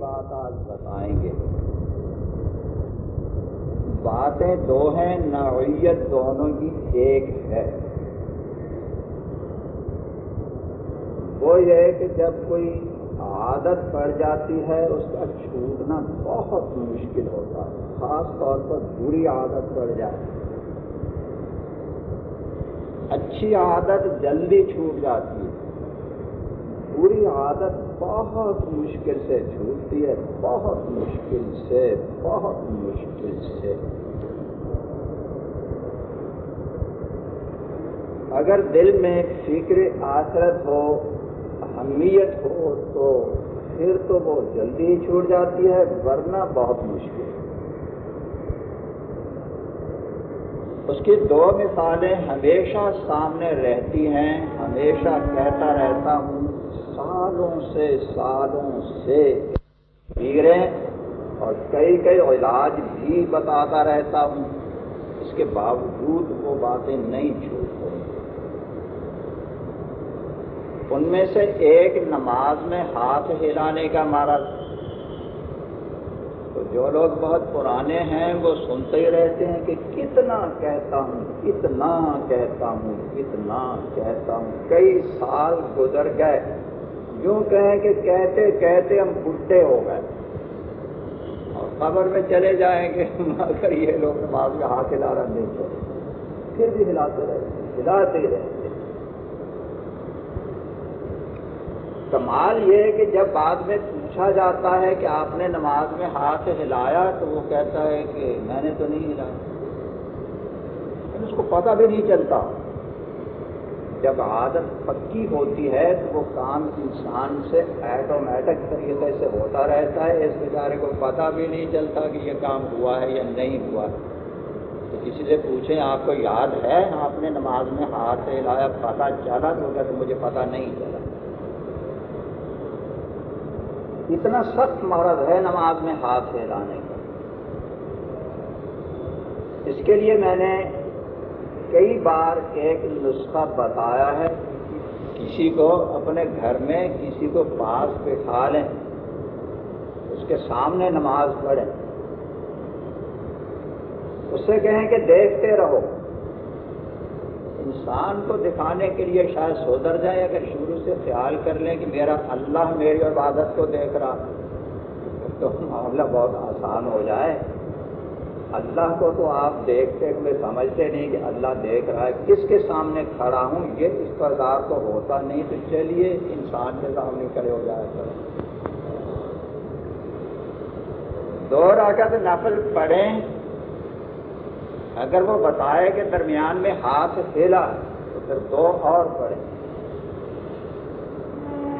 بات آج بتائیں گے۔ باتیں دو ہیں، نوعیت دونوں کی ایک ہے۔ وہ یہ کہ جب کوئی عادت پڑ جاتی ہے، اس کا چھوٹنا بہت مشکل ہوتا ہے، خاص طور پر بری عادت پڑ جائے اچھی عادت جلدی چھوٹ جاتی ہے، بری عادت بہت مشکل سے چھوٹتی ہے، بہت مشکل سے، بہت مشکل سے۔ اگر دل میں فکر آثرت ہو، اہمیت ہو، تو پھر تو وہ جلدی ہی چھوٹ جاتی ہے، ورنہ بہت مشکل۔ اس کی دو مثالیں ہمیشہ سامنے رہتی ہیں، ہمیشہ کہتا رہتا ہوں۔ سالوں سے سالوں سے پیریں اور کئی کئی علاج بھی بتاتا رہتا ہوں۔ اس کے باوجود وہ باتیں نہیں چھوٹ ان میں سے ایک نماز میں ہاتھ ہلانے کا مرض تو جو لوگ بہت پرانے ہیں، وہ سنتے ہی رہتے ہیں کہ کتنا کہتا ہوں، کتنا کہتا ہوں، کتنا کہتا ہوں۔ کئی سال گزر گئے۔ یوں کہیں کہ کہتے کہتے ہم بڈھے ہو گئے۔ اور خبر میں چلے جائیں گے اگر یہ لوگ نماز میں ہاتھ ہلا رہے نہیں چھوڑے پھر بھی ہلاتے رہتے ہلاتے ہی رہتے کمال یہ ہے کہ جب بعد میں پوچھا جاتا ہے کہ آپ نے نماز میں ہاتھ ہلایا، تو وہ کہتا ہے کہ میں نے تو نہیں ہلایا۔ اس کو پتہ بھی نہیں چلتا۔ جب عادت پکی ہوتی ہے تو وہ کام انسان سے ایٹومیٹک طریقے سے ہوتا رہتا ہے، اس بیچارے کو پتہ بھی نہیں چلتا کہ یہ کام ہوا ہے یا نہیں ہوا۔ تو کسی سے پوچھیں، آپ کو یاد ہے؟ آپ نے نماز میں ہاتھ ہلایا، پتہ چلا تو کہتے مجھے پتہ نہیں چلا۔ اتنا سخت مرض ہے نماز میں ہاتھ ہلانے کا۔ اس کے لیے میں نے کئی بار ایک نسخہ بتایا ہے، کسی کو اپنے گھر میں کسی کو پاس بٹھا لیں، اس کے سامنے نماز پڑھیں۔ اس سے کہیں کہ دیکھتے رہو۔ انسان کو دکھانے کے لیے شاید سودر جائے، اگر شروع سے خیال کر لیں کہ میرا اللہ میری عبادت کو دیکھ رہا، تو معاملہ بہت آسان ہو جائے۔ اللہ کو تو آپ دیکھتے ہوئے سمجھتے نہیں کہ اللہ دیکھ رہا ہے۔ کس کے سامنے کھڑا ہوں؟ یہ اس پردار کو ہوتا نہیں۔ تو چلیے، انسان کے سامنے کھڑے ہو جائے۔ کر دو راکت نفل پڑھیں۔ اگر وہ بتائے کہ درمیان میں ہاتھ ہلا، تو پھر دو اور پڑے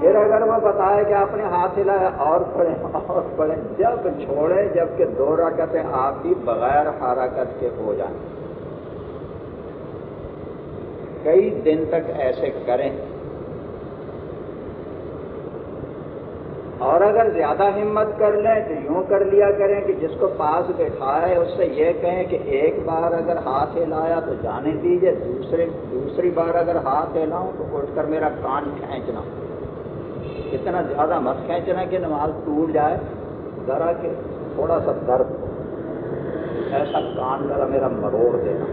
پھر اگر وہ بتائے کہ آپ نے ہاتھ ہلایا اور پڑھے اور پڑھے جب چھوڑے جبکہ دو رکعتیں آپ کی بغیر حرکت کے ہو جائیں۔ کئی دن تک ایسے کریں۔ اور اگر زیادہ ہمت کر لیں تو یوں کر لیا کریں کہ جس کو پاس بیٹھا ہے، اس سے یہ کہیں کہ ایک بار اگر ہاتھ ہلایا تو جانے دیجیے دوسرے، دوسری بار اگر ہاتھ ہلاؤں تو اٹھ کر میرا کان کھینچنا اتنا زیادہ مت کھینچنا کہ نماز ٹوٹ جائے، ذرا کہ تھوڑا سا درد ہو۔ ایسا کان ذرا میرا مروڑ دینا۔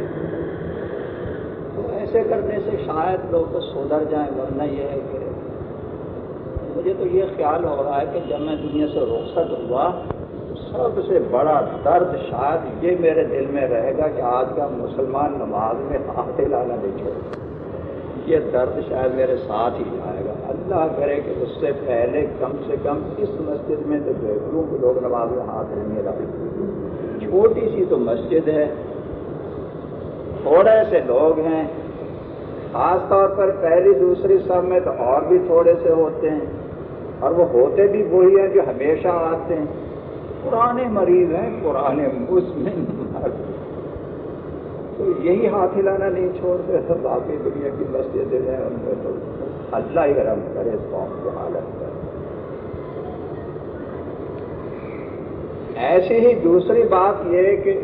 تو ایسے کرنے سے شاید لوگ سدھر جائیں، ورنہ یہ ہے کہ مجھے تو یہ خیال ہو رہا ہے کہ جب میں دنیا سے رخصت ہوا، تو سب سے بڑا درد شاید یہ میرے دل میں رہے گا کہ آج کا مسلمان نماز میں ہاتھ لانا نہیں چھوڑ یہ درد شاید میرے ساتھ ہی آئے گا۔ اللہ کرے کہ اس سے پہلے کم سے کم اس مسجد میں تو دیکھوں کہ لوگ نماز میں ہاتھ نہیں لگے چھوٹی سی تو مسجد ہے۔ تھوڑے سے لوگ ہیں۔ خاص طور پر پہلی دوسری سب میں تو اور بھی تھوڑے سے ہوتے ہیں۔ اور وہ ہوتے بھی وہی ہیں جو ہمیشہ آتے ہیں۔ پرانے مریض ہیں، پرانے مسلم تو یہی ہاتھ ہلانا نہیں چھوڑتے۔ سب باقی دنیا کی مسجدیں ہیں، ان میں تو اللہ ہی رحم کرے اس قوم کی حالت پر ایسی ہی دوسری بات یہ کہ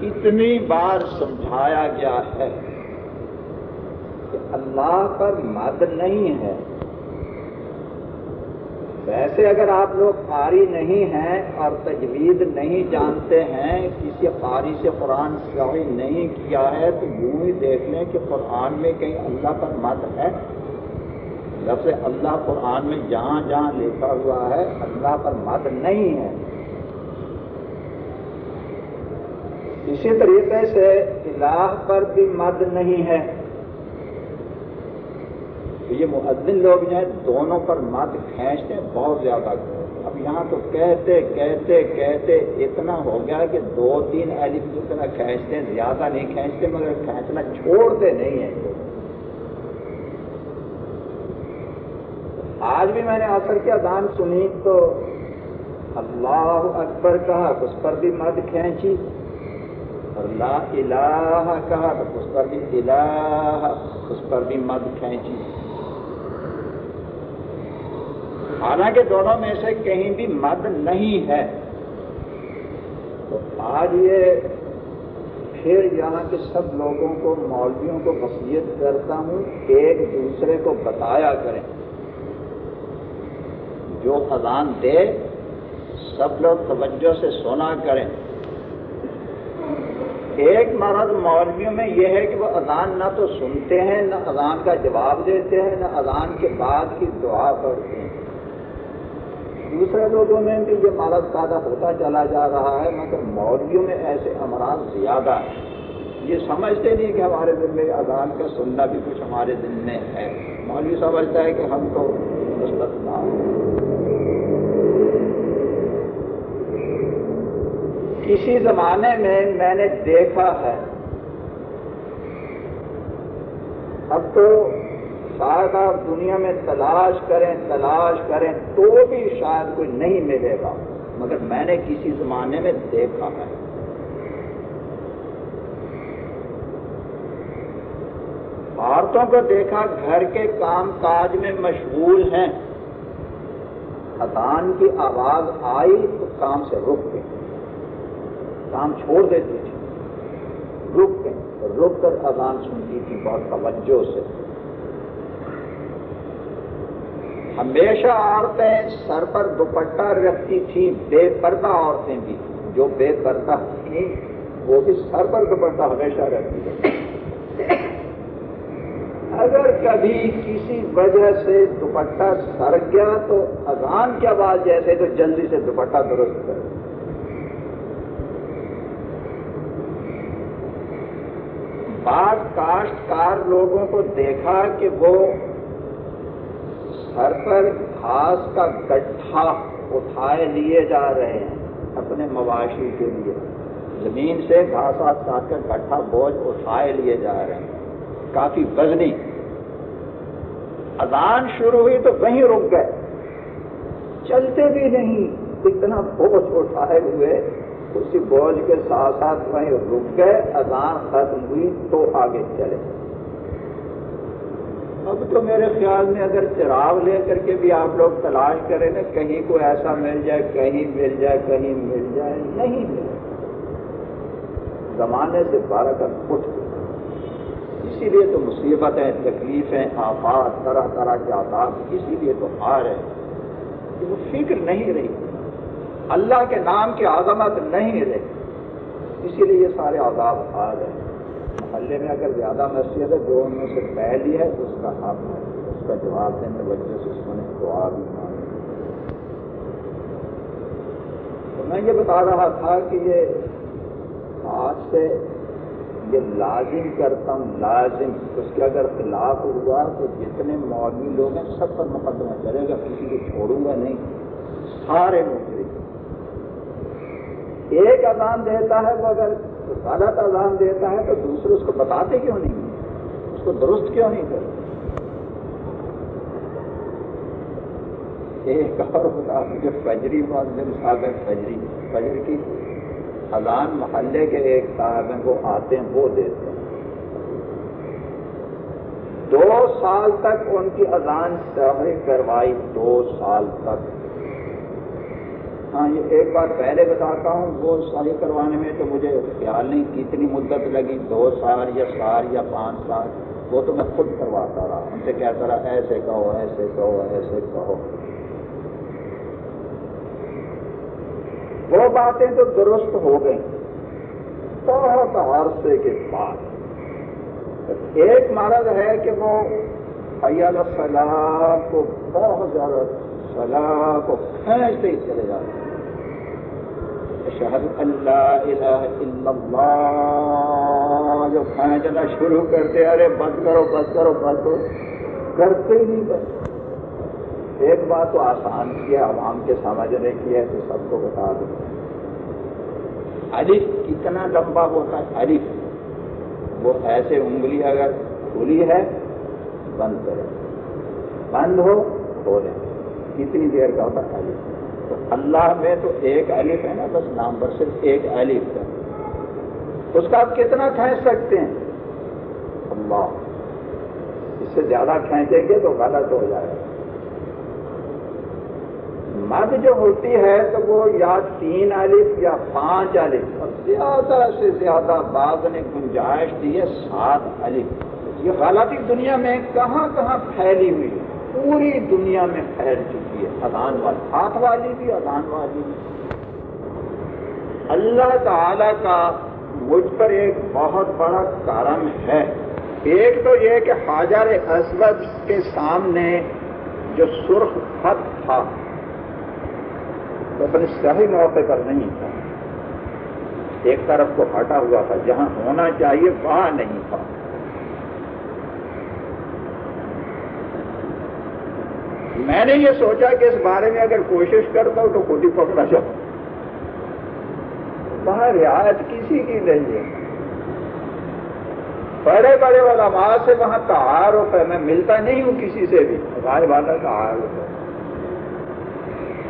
کتنی بار سمجھایا گیا ہے کہ اللہ پر مد نہیں ہے۔ ویسے اگر آپ لوگ قاری نہیں ہیں اور تجوید نہیں جانتے ہیں، کسی قاری سے قرآن شاعری نہیں کیا ہے، تو یوں ہی دیکھ لیں کہ قرآن میں کہیں اللہ پر مت ہے۔ لفظ اللہ قرآن میں جہاں جہاں لکھا ہوا ہے، اللہ پر مت نہیں ہے۔ اسی طریقے سے الہ پر بھی مد نہیں ہے۔ یہ مؤذن لوگ جو ہیں دونوں پر مت کھینچتے ہیں، بہت زیادہ۔ اب یہاں تو کہتے کہتے کہتے، اتنا ہو گیا کہ دو تین ایلف کی طرح کھینچتے ہیں زیادہ نہیں کھینچتے، مگر کھینچنا چھوڑتے نہیں ہیں۔ آج بھی میں نے اثر کی اذان سنی تو اللہ اکبر کہا، اس پر بھی مد کھینچی۔ اور لا الہ کہا تو اس پر بھی الہ، اس پر بھی مد کھینچی۔ حالانکہ دونوں میں سے کہیں بھی مد نہیں ہے۔ تو آج یہ پھر یہاں کے سب لوگوں کو، مولویوں کو وصیت کرتا ہوں، ایک دوسرے کو بتایا کریں۔ جو اذان دے، سب لوگ توجہ سے سونا کریں۔ ایک مرض مولویوں میں یہ ہے کہ وہ اذان نہ تو سنتے ہیں، نہ اذان کا جواب دیتے ہیں، نہ اذان کے بعد کی دعا پڑھتے ہیں۔ دوسرے لوگوں میں بھی یہ مرض پیدا ہوتا چلا جا رہا ہے، مگر مولویوں میں ایسے امراض زیادہ ہیں۔ یہ سمجھتے نہیں کہ ہمارے دل میں اذان کا سننا بھی کچھ ہمارے دل میں ہے۔ مولوی سمجھتا ہے کہ ہم تو مستقبہ کسی زمانے میں میں نے دیکھا ہے۔ اب تو شاید آپ دنیا میں تلاش کریں تلاش کریں، تو بھی شاید کوئی نہیں ملے گا۔ مگر میں نے کسی زمانے میں دیکھا ہے۔ عورتوں کو دیکھا، گھر کے کام کاج میں مشغول ہیں۔ ادان کی آواز آئی تو کام سے رک گئے۔ کام چھوڑ دیتی تھی رک گئے رک کر اذان سنتی تھی، بہت توجہ سے۔ ہمیشہ عورتیں سر پر دوپٹہ رکھتی تھیں، بے پردہ عورتیں بھی۔ جو بے پردہ تھیں، وہ بھی سر پر دوپٹہ ہمیشہ رکھتی تھیں۔ اگر کبھی کسی وجہ سے دوپٹہ سر گیا تو اذان کے بعد جیسے تو جلدی سے دوپٹہ درست کر بعض کاشتکار لوگوں کو دیکھا کہ وہ گھر پر گھاس کا گٹھا اٹھائے لیے جا رہے ہیں اپنے مواشی کے لیے۔ زمین سے گھاس آس کر گٹھا بوجھ اٹھائے لیے جا رہے ہیں۔ کافی وزنی۔ اذان شروع ہوئی تو وہیں رک گئے۔ چلتے بھی نہیں۔ اتنا بوجھ اٹھائے ہوئے۔ اسی بوجھ کے ساتھ ساتھ وہیں رک گئے۔ اذان ختم ہوئی تو آگے چلے۔ اب تو میرے خیال میں اگر چراغ لے کر کے بھی آپ لوگ تلاش کریں نا، کہیں کو ایسا مل جائے، کہیں مل جائے، کہیں مل جائے، نہیں ملے زمانے سے بارہ کر اٹھ اسی لیے تو مصیبتیں، تکلیفیں، آفات، طرح طرح کے آفات، اسی لیے تو آ رہے ہیں۔ کہ وہ فکر نہیں رہی۔ اللہ کے نام کی عظمت نہیں رہی۔ اسی لیے یہ سارے آزاد آ رہے ہیں۔ محلے میں اگر زیادہ مسجد ہے، جو ان میں سے پہلی ہے اس کا حق ہے، اس کا جواب دینے وجہ سے اس کو دعا بھی تو میں یہ بتا رہا تھا کہ یہ آج سے یہ لازم کرتا ہوں، لازم۔ اس کے اگر خلاف ہوا تو جتنے مولوی لوگ ہیں، سب پر مقدمہ چلے گا، کسی کو چھوڑوں گا نہیں۔ سارے نوکری ایک اذان دیتا ہے وہ اگر غلط اذان دیتا ہے تو دوسرے اس کو بتاتے کیوں نہیں؟ اس کو درست کیوں نہیں کرتے؟ ایک اور بتا جو فجری معذم صاحب ہے، فجری، فجر کی اذان محلے کے ایک صاحب ہیں، وہ آتے ہیں، وہ دیتے ہیں۔ دو سال تک ان کی اذان شہری کروائی، دو سال تک۔ ہاں یہ ایک بار پہلے بتاتا ہوں، وہ صحیح کروانے میں تو مجھے خیال نہیں کتنی مدت لگی، دو سال یا سال یا پانچ سال، وہ تو میں خود کرواتا رہا۔ ان سے کہتا رہا، ایسے کہو ایسے کہو ایسے کہو۔ وہ باتیں تو درست ہو گئی بہت عرصے کے بعد۔ ایک مرض ہے کہ وہ ایال سلام کو بہت زیادہ سلام کو کھینچتے ہی چلے جاتے ہیں۔ شہد اللہ الہ الا اللہ جو کھینچنا شروع کرتے ارے بس کرو بس کرو بس کرو۔ کرتے ہی نہیں بس۔ ایک بات تو آسان کی ہے، عوام کے سمجھنے کی ہے، تو سب کو بتا دوں الف کتنا لمبا ہوتا ہے الف وہ ایسے انگلی اگر کھلی ہے، بند کرے بند ہو کھولے کتنی دیر کا ہوتا ہے تو اللہ میں تو ایک الف ہے نا، بس نام پر صرف ایک الف ہے۔ اس کا آپ کتنا کھینچ سکتے ہیں؟ اللہ۔ اس سے زیادہ کھینچیں گے تو غلط ہو جائے۔ گا مد جو ہوتی ہے تو وہ یا تین الف یا پانچ الف۔ اور زیادہ سے زیادہ بعض نے گنجائش دی ہے سات الف۔ یہ غلطی دنیا میں کہاں کہاں پھیلی ہوئی ہے؟ پوری دنیا میں پھیل چکی ہے، اذان والی، ہاتھ والی بھی، اذان والی بھی۔ اللہ تعالی کا مجھ پر ایک بہت بڑا کارم ہے۔ ایک تو یہ کہ حاجر اسود کے سامنے جو سرخ خط تھا تو اپنے صحیح موقع پر نہیں تھا۔ ایک طرف کو ہٹا ہوا تھا، جہاں ہونا چاہیے وہاں نہیں تھا۔ میں نے یہ سوچا کہ اس بارے میں اگر کوشش کرتا ہوں تو خود ہی پکڑا جاؤ۔ وہاں رعایت کسی کی نہیں ہے۔ بڑے بڑے والا سے وہاں تعارف ہے، میں ملتا نہیں ہوں کسی سے بھی۔ ہمارے والا تعارف ہے۔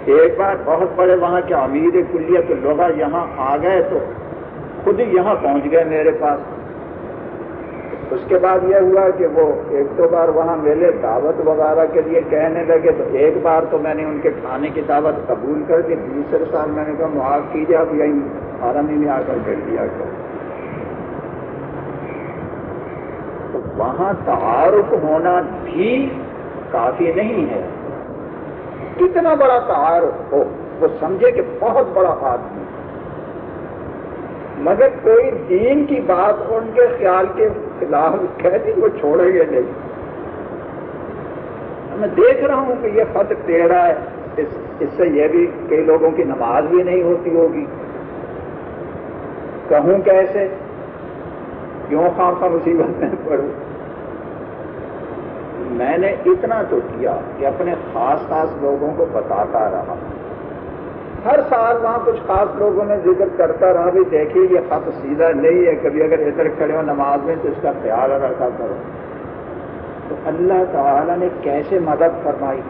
ایک بار بہت بڑے وہاں کے امیر کلیہ کے لوگ یہاں آ گئے تو خود ہی یہاں پہنچ گئے میرے پاس۔ اس کے بعد یہ ہوا کہ وہ ایک دو بار وہاں میلے دعوت وغیرہ کے لیے کہنے لگے، تو ایک بار تو میں نے ان کے کھانے کی دعوت قبول کر دی، دوسرے سال میں نے کہا معاف کیجیے، اب یہیں آرام میں آ کر بیٹھ دیا کر تو وہاں تعارف ہونا بھی کافی نہیں ہے۔ کتنا بڑا تعارف ہو، وہ سمجھے کہ بہت بڑا آدمی مگر کوئی دین کی بات ان کے خیال کے خلاف کہتی وہ چھوڑیں گے نہیں۔ میں دیکھ رہا ہوں کہ یہ خط ٹیڑھا ہے۔ اس اس سے یہ بھی کئی لوگوں کی نماز بھی نہیں ہوتی ہوگی۔ کہوں کیسے؟ کیوں خام خواہ مصیبت میں پڑھوں میں نے اتنا تو کیا کہ اپنے خاص خاص لوگوں کو بتاتا رہا۔ ہر سال وہاں کچھ خاص لوگوں نے ذکر کرتا رہا، بھی دیکھیے، یہ خط سیدھا نہیں ہے، کبھی اگر ادھر کھڑے ہو نماز میں تو اس کا خیال رکھا کرو۔ تو اللہ تعالی نے کیسے مدد فرمائی؟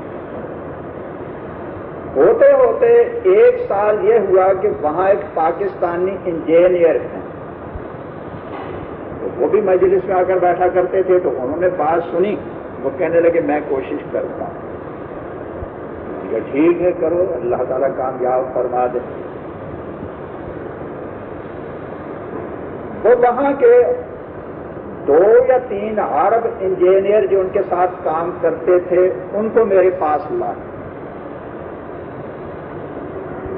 ہوتے ہوتے ایک سال یہ ہوا کہ وہاں ایک پاکستانی انجینئر ہیں وہ بھی مجلس میں آ کر بیٹھا کرتے تھے، تو انہوں نے بات سنی۔ وہ کہنے لگے، میں کوشش کرتا ہوں۔ ٹھیک ہے، کرو، اللہ تعالیٰ کامیاب فرما دے۔ وہ وہاں کے دو یا تین عرب انجینئر جو ان کے ساتھ کام کرتے تھے، ان کو میرے پاس لائے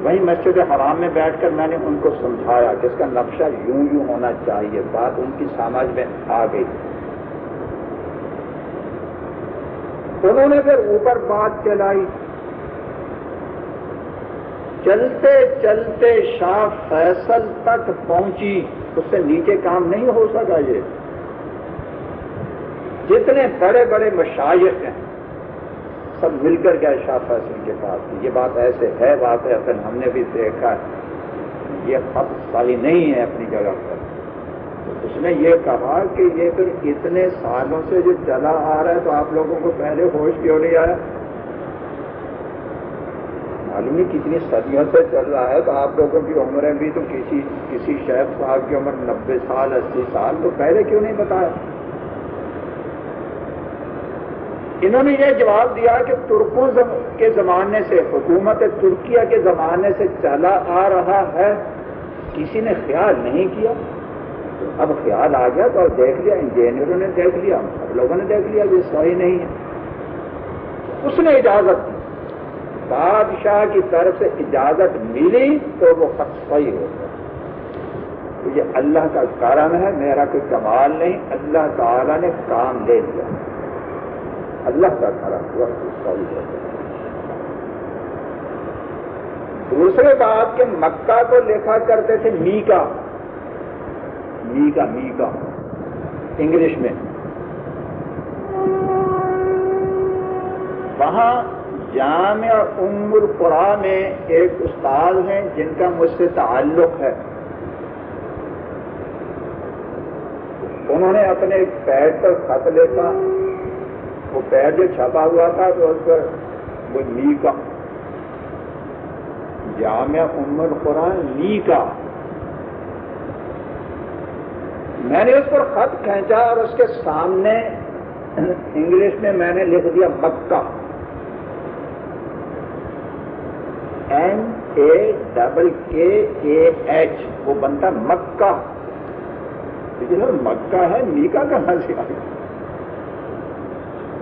وہیں مسجد حرام میں بیٹھ کر میں نے ان کو سمجھایا کہ اس کا نقشہ یوں یوں ہونا چاہیے۔ بات ان کی سمجھ میں آ گئی۔ انہوں نے پھر اوپر بات چلائی۔ چلتے چلتے شاہ فیصل تک پہنچی، اس سے نیچے کام نہیں ہو سکا یہ۔ جتنے بڑے بڑے مشائق ہیں، سب مل کر گئے شاہ فیصل کے پاس۔ یہ بات ایسے ہے بات ہے اصل ہم نے بھی دیکھا یہ خط صحیح نہیں ہے اپنی جگہ پر۔ اس نے یہ کہا کہ یہ پھر اتنے سالوں سے جو چلا آ رہا ہے، تو آپ لوگوں کو پہلے ہوش کیوں نہیں آیا؟ معلوم کتنی صدیوں سے چل رہا ہے تو آپ لوگوں کی عمریں بھی تو کسی کسی شیخ صاحب کی عمر نبے سال، اسی سال تو پہلے کیوں نہیں بتایا؟ انہوں نے یہ جواب دیا کہ ترکوں کے زمانے سے، حکومت ترکیہ کے زمانے سے چلا آ رہا ہے، کسی نے خیال نہیں کیا؟ اب خیال آ گیا تو دیکھ لیا، انجینئروں نے دیکھ لیا سب لوگوں نے دیکھ لیا، یہ صحیح نہیں ہے۔ اس نے اجازت دی۔ بادشاہ کی طرف سے اجازت ملی تو وہ خط صحیح ہوگا تو یہ اللہ کا کرم ہے، میرا کوئی کمال نہیں، اللہ تعالیٰ نے کام لے لیا۔ اللہ کا کرم ہوا صحیح ہوگا دوسرے بات کے مکہ کو لکھا کرتے تھے میکا۔ Mica mica. انگلش میں۔ وہاں جامع ام القرآن میں ایک استاد ہیں جن کا مجھ سے تعلق ہے۔ انہوں نے اپنے ایک پیڈ پر خط لکھا۔ وہ پیڈ جو چھپا ہوا تھا تو اس پر وہ لی کا جامع ام القرآن لی کا میں نے اس پر خط کھینچا اور اس کے سامنے انگلش میں میں نے لکھ دیا مکہ۔ ایم اے ڈبل کے اے ایچ وہ بنتا مکہ۔ لیکن مکہ ہے میکا کہاں سے آ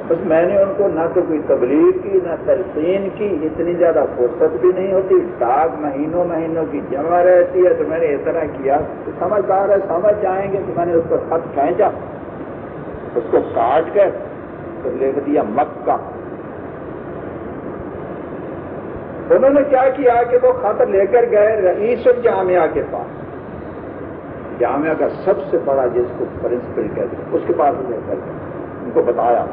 بس میں نے ان کو نہ تو کوئی تبلیغ کی، نہ تلقین کی، اتنی زیادہ فرصت بھی نہیں ہوتی۔ ڈاک مہینوں مہینوں کی جمع رہتی ہے۔ تو میں نے اس طرح کیا۔ تو سمجھدار ہے سمجھ جائیں گے۔ کہ میں نے اس کو خط کھینچا۔ اس کو کاٹ کر تو لکھ دیا مکہ۔ انہوں نے کیا کیا کہ وہ خط لے کر گئے رئیس الجامعہ کے پاس۔ جامعہ کا سب سے بڑا جس کو پرنسپل کہتے ہیں، اس کے پاس لے کر گئے۔ ان کو بتایا۔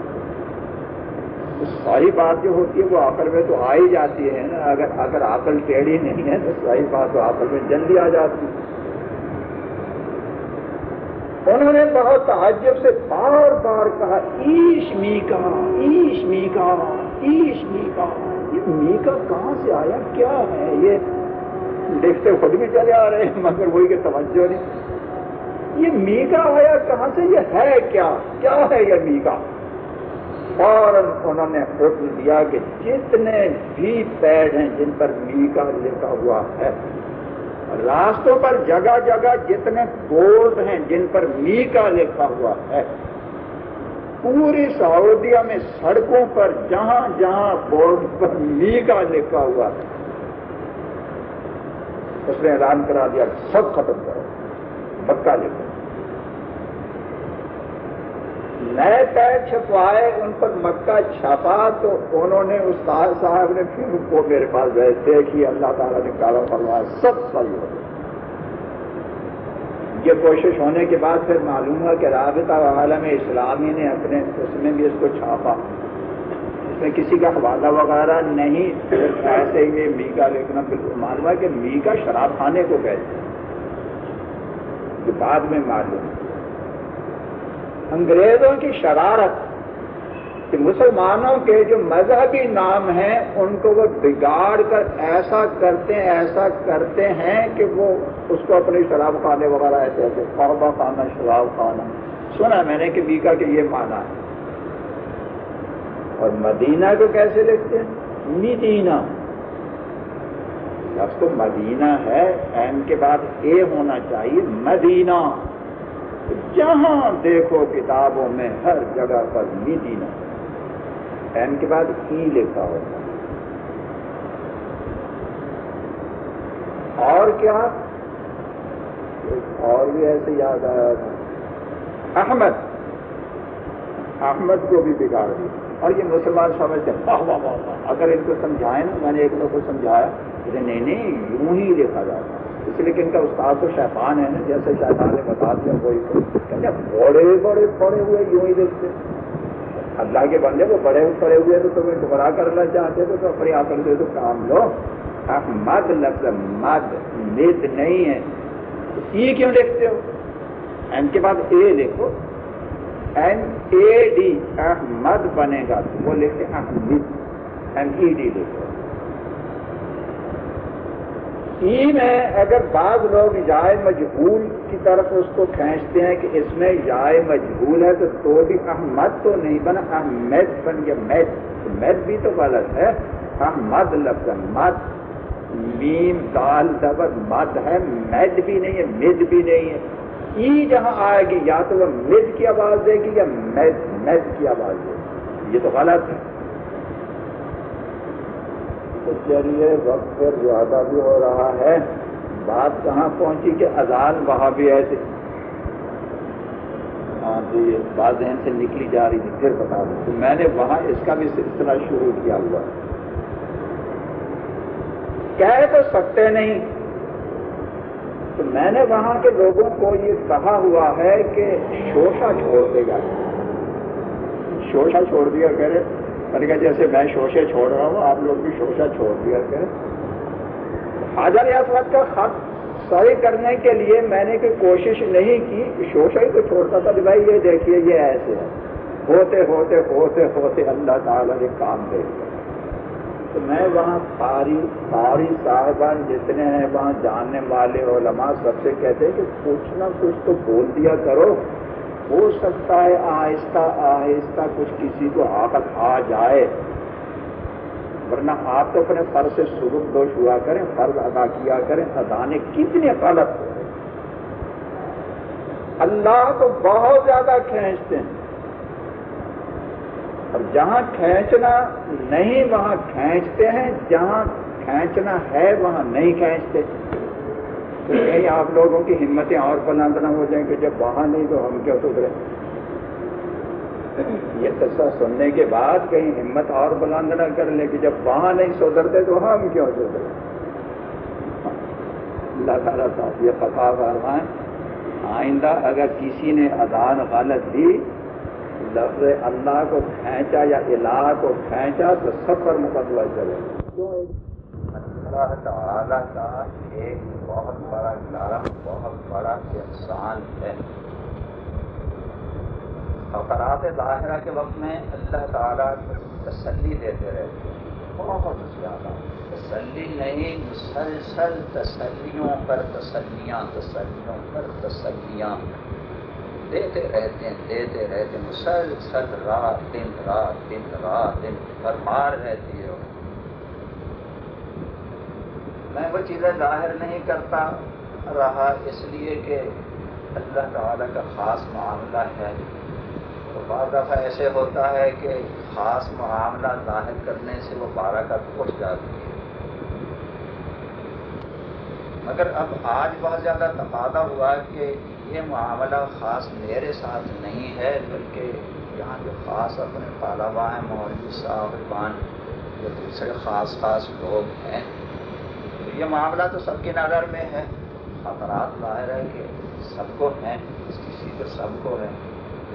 ساری بات جو ہوتی ہے وہ آخر میں تو آ ہی جاتی ہے نا۔ اگر اگر عقل ٹیڑھی نہیں ہے تو ساری بات تو آخر میں جلدی آ جاتی ہے۔ انہوں نے بہت تعجب سے بار بار کہا، ایش میکا ایش میکا ایش میکا۔ یہ میکا کہاں سے آیا؟ کیا ہے یہ؟ دیکھتے خود بھی چلے آ رہے ہیں، مگر وہی کہ توجہ نہیں۔ یہ میکا آیا کہاں سے؟ یہ ہے کیا؟ کیا ہے یہ میکا؟ فوراً انہوں نے حکم دیا کہ جتنے بھی پیڑ ہیں جن پر میکا لکھا ہوا ہے راستوں پر جگہ جگہ جتنے بورڈ ہیں جن پر می کا لکھا ہوا ہے، پوری سعودیہ میں سڑکوں پر جہاں جہاں بورڈ پر می کا لکھا ہوا ہے۔ اس نے اعلان کرا دیا، سب ختم کرو۔ پکا لکھو۔ نئے پیڈ چھپوائے، ان پر مکہ چھپا تو انہوں نے استاد صاحب نے پھر ان کو میرے پاس گئے دیکھی اللہ تعالیٰ نے کالا فرمایا سب صحیح ہو یہ کوشش ہونے کے بعد پھر معلوم ہوا کہ رابطہ عالم اسلامی نے اپنے اس میں بھی اس کو چھاپا۔ اس میں کسی کا حوالہ وغیرہ نہیں ایسے ہی میکا لکھنا بالکل معلوم ہے کہ میکا شراب خانے کو کہتے ہیں۔ جو بعد میں معلوم۔ انگریزوں کی شرارت کہ مسلمانوں کے جو مذہبی نام ہیں، ان کو وہ بگاڑ کر ایسا کرتے ہیں، ایسا کرتے ہیں کہ وہ اس کو اپنے شراب خانے وغیرہ ایسے ایسے قوبہ خانہ شراب خانہ سنا میں نے کہ بیکا کہ یہ مانا ہے۔ اور مدینہ کو کیسے لکھتے ہیں؟ مدینہ۔ لفظ تو مدینہ ہے، ایم کے بعد اے ہونا چاہیے، مدینہ۔ جہاں دیکھو کتابوں میں ہر جگہ پر مدینہ ایم کے بعد ای لکھا ہوتا اور کیا؟ اور بھی ایسے یاد آیا تھا۔ احمد۔ احمد کو بھی بگاڑ دیا اور یہ مسلمان سمجھتے ہیں، واہ واہ واہ اگر ان کو سمجھائیں نا، میں نے ایک لوگ کو سمجھایا، کہ نہیں نہیں، یوں ہی لکھا جاتا۔ اس لیے کہ ان کا استاد تو شیطان ہے نا، جیسے شیطان نے بتا دیا، کوئی کہتے بڑے بڑے پڑے ہوئے یوں ہی دیکھتے اللہ کے بندے وہ بڑے پڑے ہوئے تو تمہیں گمراہ کرنا چاہتے تو اپنی آکر دے تو کام لو۔ مد لفظ، مد مد نہیں ہے۔ ای کیوں لکھتے ہو؟ ایم کے بعد اے لکھو ایم اے ڈی، احمد بنے گا وہ لکھتے احمد۔ ایم ای ڈی لکھو ای میں اگر بعض لوگ جائے مجبول کی طرف اس کو کھینچتے ہیں کہ اس میں جائے مجبول ہے، تو تو بھی احمد تو نہیں بنا، احمد بن گیا میت میت بھی تو غلط ہے۔ احمد لفظ مد، میم، دال دبر مد ہے میڈ بھی نہیں ہے، مد بھی نہیں ہے۔ ای جہاں آئے گی، یا تو وہ مد کی آواز دے گی یا میڈ میڈ کی آواز دے گی۔ یہ تو غلط ہے۔ تو چلیے وقت پھر زیادہ بھی ہو رہا ہے۔ بات کہاں پہنچی کہ اذان وہاں بھی ایسے۔ ہاں جی بات ذہن سے نکلی جا رہی تھی، پھر بتا دوں تو میں نے وہاں اس کا بھی سلسلہ شروع کیا ہوا۔ کہہ تو سکتے نہیں۔ تو میں نے وہاں کے لوگوں کو یہ کہا ہوا ہے کہ شوشا چھوڑ دے گا۔ شوشا چھوڑ دیا کرے میں نے کہا جیسے میں شوشے چھوڑ رہا ہوں، آپ لوگ بھی شوشا چھوڑ دیا کرے حاضر اسود کا خط صحیح کرنے کے لیے میں نے کوئی کوشش نہیں کی شوشا ہی تو چھوڑتا تھا کہ بھائی یہ دیکھیے، یہ ایسے ہے۔ ہوتے ہوتے ہوتے ہوتے اللہ تعالیٰ نے کام دے دیا۔ تو میں وہاں ساری ساری صاحبان جتنے ہیں، وہاں جاننے والے علماء سب سے کہتے ہیں کہ کچھ نہ کچھ تو بول دیا کرو۔ ہو سکتا ہے آہستہ آہستہ کچھ کسی کو آقت آ جائے۔ ورنہ آپ تو اپنے فرض سے سرخ دوش ہوا کریں، فرض ادا کیا کریں ادانے کتنے غلط ہو۔ اللہ تو بہت زیادہ کھینچتے ہیں۔ اور جہاں کھینچنا نہیں، وہاں کھینچتے ہیں، جہاں کھینچنا ہے، وہاں نہیں کھینچتے۔ کہیں آپ لوگوں کی ہمتیں اور بلند نہ ہو جائیں کہ جب وہاں نہیں تو ہم کیا سدھرے یہ قصہ سننے کے بعد کہیں ہمت اور بلند نہ کر لیں کہ جب وہاں نہیں سدھرتے تو ہم کیوں سدھرے اللہ تعالیٰ صاحب یہ خطا فرمائیں آئندہ اگر کسی نے ادان غلط دی، لفظ اللہ کو کھینچا یا الہ کو کھینچا تو سب پر مقدمہ چلے۔ اللہ تعالیٰ کا ایک بہت بڑا کرم، بہت بڑا احسان ہے۔ فقرات ظاہرہ کے وقت میں اللہ تعالیٰ تسلی دیتے رہتے بہت زیادہ۔ تسلی نہیں، مسلسل تسلیوں پر تسلیاں، تسلیوں پر تسلیاں۔ دیتے رہتے ہیں، دیتے رہتے ہیں۔ مسلسل رات دن رات دن رات دن۔ بھرمار رہتی ہے۔ میں وہ چیزیں ظاہر نہیں کرتا رہا، اس لیے کہ اللہ تعالیٰ کا خاص معاملہ ہے۔ تو بعض دفعہ ایسے ہوتا ہے کہ خاص معاملہ ظاہر کرنے سے وہ بارہ کا اٹھ جاتی ہے۔ مگر اب آج بہت زیادہ تقاضا ہوا کہ یہ معاملہ خاص میرے ساتھ نہیں ہے، بلکہ یہاں جو خاص اپنے طالبہ ہیں، مولوی صاحبان جو دوسرے خاص خاص لوگ ہیں یہ معاملہ تو سب کی نظر میں ہے، خطرات ظاہر ہے کہ سب کو ہیں اس کسی کو سب کو ہے۔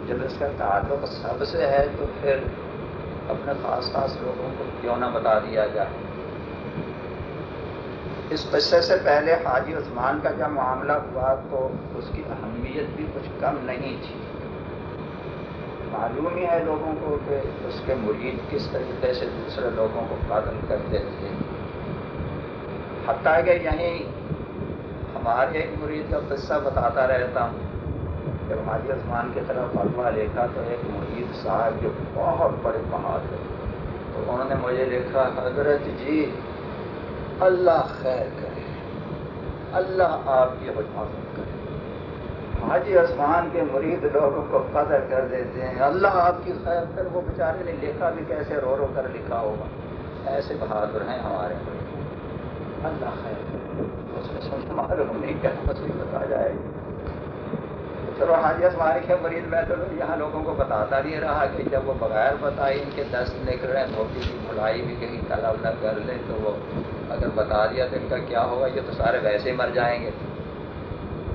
جب اس کا تعلق سب سے ہے تو پھر اپنے خاص خاص لوگوں کو کیوں نہ بتا دیا جائے؟ اس قصے سے پہلے حاجی عثمان کا جب معاملہ ہوا تو اس کی اہمیت بھی کچھ کم نہیں تھی۔ معلوم ہی ہے لوگوں کو کہ اس کے مرید کس طریقے سے دوسرے لوگوں کو قتل کرتے تھے۔ حتیٰ کہ یہیں ہمارے ایک مرید کا قصہ بتاتا رہتا ہوں۔ جب حاجی عثمان کے خلاف فتوا لکھا تو ایک مرید صاحب جو بہت بڑے بہادر تو انہوں نے مجھے لکھا، حضرت جی اللہ خیر کرے، اللہ آپ کی حفاظت کرے۔ حاجی عثمان کے مرید لوگوں کو قدر کر دیتے ہیں، اللہ آپ کی خیر کر وہ بیچارے نے لکھا بھی کیسے رو رو کر لکھا ہوگا؟ ایسے بہادر ہیں ہمارے مرید۔ اللہ خیر اس میں معلوم نہیں کیا مچھلی بتا جائے۔ گی چلو حاجی عثمان کے مریض میں تو یہاں لوگوں کو بتاتا نہیں رہا کہ جب وہ بغیر بتائی ان کے دست نکل رہے ہیں، دھوتی کی بھلائی بھی کہیں تلا ولا کر لیں تو وہ اگر بتا دیا تو ان کا کیا ہوگا؟ یہ تو سارے ویسے ہی مر جائیں گے۔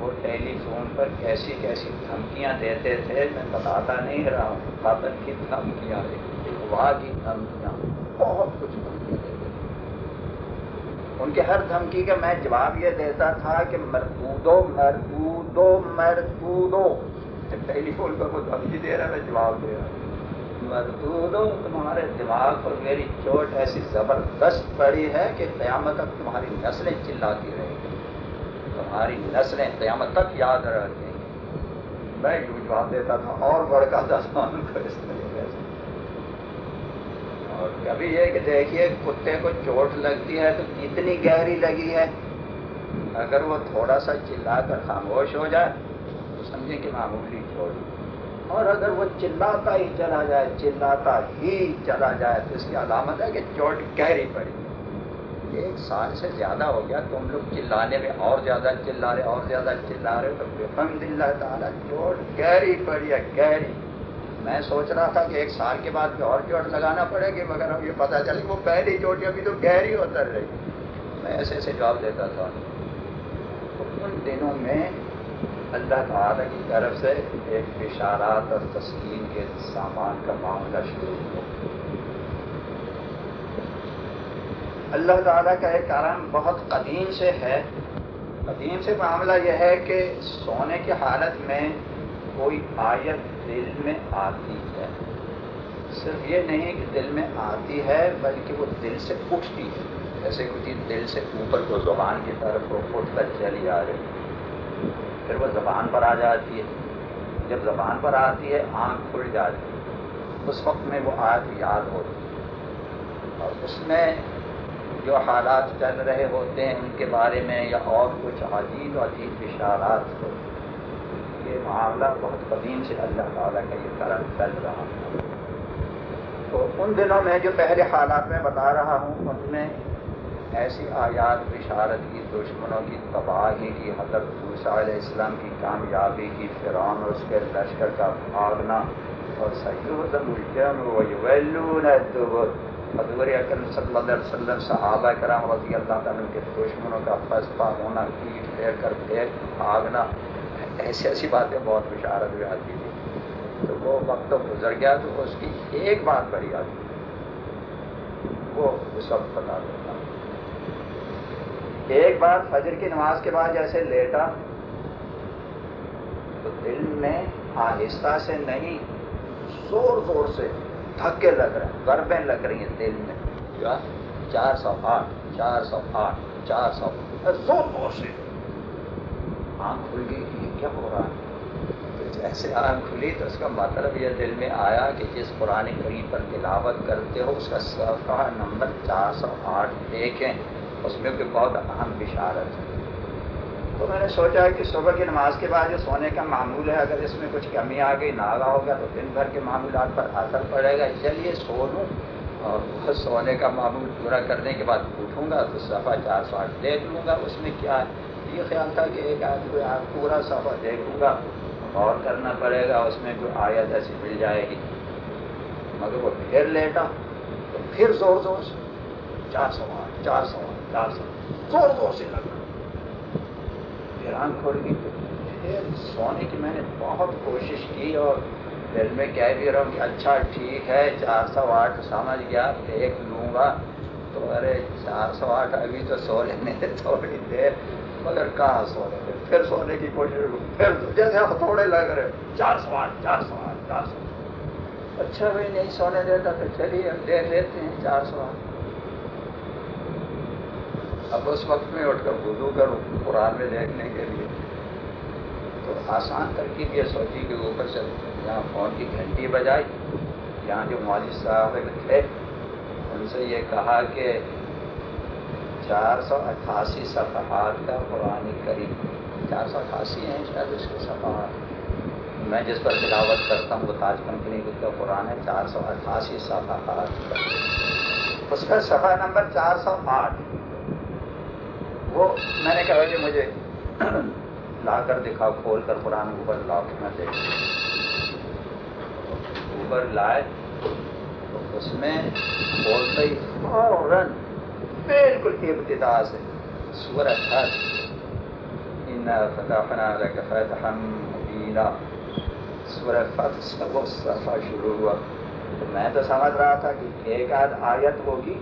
وہ ٹیلی فون پر کیسی کیسی دھمکیاں دیتے تھے، میں بتاتا نہیں رہا ہوں۔ کی دھمکیاں وہاں کی دھمکیاں، بہت کچھ۔ ان کے ہر دھمکی کا میں جواب یہ دیتا تھا کہ مرکودو مرکودو مرکودو ٹیلی فون پر وہ دھمکی دے رہا میں جواب دے رہا مردودوں تمہارے دماغ پر میری چوٹ ایسی زبردست پڑی ہے کہ قیامت تک تمہاری نسلیں چلاتی رہیں گی۔ تمہاری نسلیں قیامت تک یاد رکھیں گی میں یوں جواب دیتا تھا، اور بڑکا تھا ان کو اس طریقے سے۔ اور کبھی یہ کہ دیکھیے کتے کو چوٹ لگتی ہے تو کتنی گہری لگی ہے۔ اگر وہ تھوڑا سا چلا کر خاموش ہو جائے تو سمجھیں کہ معمولی چوٹ۔ اور اگر وہ چلاتا ہی چلا جائے، چلاتا ہی چلا جائے تو اس کی علامت ہے کہ چوٹ گہری پڑی۔ ایک سال سے زیادہ ہو گیا تم لوگ چلانے میں اور زیادہ چلا رہے، اور زیادہ چلا رہے تو الحمد للہ تعالیٰ، چوٹ گہری پڑی ہے، گہری۔ میں سوچ رہا تھا کہ ایک سال کے بعد اور چوٹ لگانا پڑے گی، مگر اب یہ پتا چلے وہ پہلی چوٹ ابھی تو گہری اتر رہی۔ میں ایسے ایسے جواب دیتا تھا۔ تو ان دنوں میں اللہ تعالیٰ کی طرف سے ایک اشارات اور تسکین کے سامان کا معاملہ شروع ہوا۔ اللہ تعالیٰ کا ایک کارن بہت قدیم سے ہے۔ قدیم سے معاملہ یہ ہے کہ سونے کی حالت میں کوئی آیت دل میں آتی ہے۔ صرف یہ نہیں کہ دل میں آتی ہے، بلکہ وہ دل سے اٹھتی ہے۔ جیسے کچھ دل سے اوپر کو، زبان کی طرف وہ اٹھ کر چلی آ رہی پھر وہ زبان پر آ جاتی ہے۔ جب زبان پر آتی ہے، آنکھ کھل جاتی ہے۔ اس وقت میں وہ آیت یاد ہوتی ہے۔ اور اس میں جو حالات چل رہے ہوتے ہیں، ان کے بارے میں یا اور کچھ عجیب عجیب اشارات ہو یہ معاملہ بہت قدیم سے اللہ تعالیٰ کا یہ کرم چل رہا ہے۔ تو ان دنوں میں جو پہلے حالات میں بتا رہا ہوں، ان میں ایسی آیات، بشارت کی، دشمنوں کی، تباہی کی، حضرت علیہ السلام کی کامیابی کی، فرعون اور اس کے لشکر کا بھاگنا اور سید حضور اکرم صلی اللہ علیہ وسلم، صحابہ کرام رضی اللہ تعالیٰ کے دشمنوں کا فسپا ہونا پیٹ پھیر کر پھیر بھاگنا ایسی ایسی باتیں بہت بشارت بھی آتی تھی تو وہ وقت گزر گیا تو اس کی ایک بات بڑی آتی وہ اس وقت بتا دیتا ایک بار فجر کی نماز کے بعد جیسے لیٹا، تو دل میں آہستہ سے نہیں، زور زور سے دھکے لگ رہے ہیں گربیں لگ رہی ہیں دل میں۔ چار سو آٹھ، چار سو آٹھ، چار سو۔ زور زور سے۔ آنکھ کھل گئی۔ کیا ہو رہا ہے؟ جیسے آنکھ کھلی تو اس کا مطلب یہ دل میں آیا کہ جس قرآن کریم پر تلاوت کرتے ہو، اس کا صفحہ نمبر چار سو آٹھ دیکھیں، اس میں کوئی بہت اہم بشارت ہے۔ تو میں نے سوچا کہ صبح کی نماز کے بعد جو سونے کا معمول ہے، اگر اس میں کچھ کمی آ گئی ناغا ہو گیا، تو دن بھر کے معمولات پر اثر پڑے گا۔ چلیے سو لوں اور سونے کا معمول پورا کرنے کے بعد اٹھوں گا، تو صفحہ چار سو آٹھ دیکھ لوں گا۔ اس میں کیا ہے یہ خیال تھا کہ ایک آدمی پورا صفحہ دیکھوں گا غور کرنا پڑے گا، اس میں کوئی آیت ایسی مل جائے گی۔ مگر وہ پھر لیٹا، تو پھر زور زور سے، چار سو آٹھ چار سو آٹھ چار سو زور زور سے لگا۔ حیران کھول گئی۔ پھر سونے کی میں نے بہت کوشش کی اور دل میں کہہ بھی رہا ہوں کہ اچھا ٹھیک ہے، چار سو آٹھ، سمجھ گیا، دیکھ لوں گا۔ تو ارے، چار سو آٹھ، ابھی تو سو لینے تھوڑی دیر۔ مگر کہاں سو لیں پھر سونے کی کوشش پھر جیسے تھوڑے لگ رہے چار سو آٹھ چار سو آٹھ چار سو اچھا بھائی نہیں سونے دیتا تو چلیے اب دے لیتے ہیں چار سو آٹھ اب اس وقت میں اٹھ کر وضو کروں قرآن میں دیکھنے کے لیے۔ تو آسان ترکیب یہ سوچی کہ اوپر سے یہاں فون کی گھنٹی بجائی۔ یہاں جو مولوی صاحب تھے ان سے یہ کہا کہ چار سو اٹھاسی صفحات کا قرآن قریب چار سو اٹھاسی ہیں، شاید اس کے صفحات۔ میں جس پر تلاوت کرتا ہوں وہ تاج کمپنی کا قرآن ہے، چار سو اٹھاسی صفحات کا اس کا صفحہ نمبر چار سو آٹھ۔ وہ میں نے کہا کہ مجھے لا کر دکھا کھول کر قرآن اوپر لا کے میں دیکھ اوپر لائے تو اس میں بولتے ہی فوراً بالکل ابتدا سے سور اچھا فتحنا لك فتحا مبینا سور فتح سے وہ صفحہ شروع ہوا تو میں تو سمجھ رہا تھا کہ ایک آدھ آیت ہوگی۔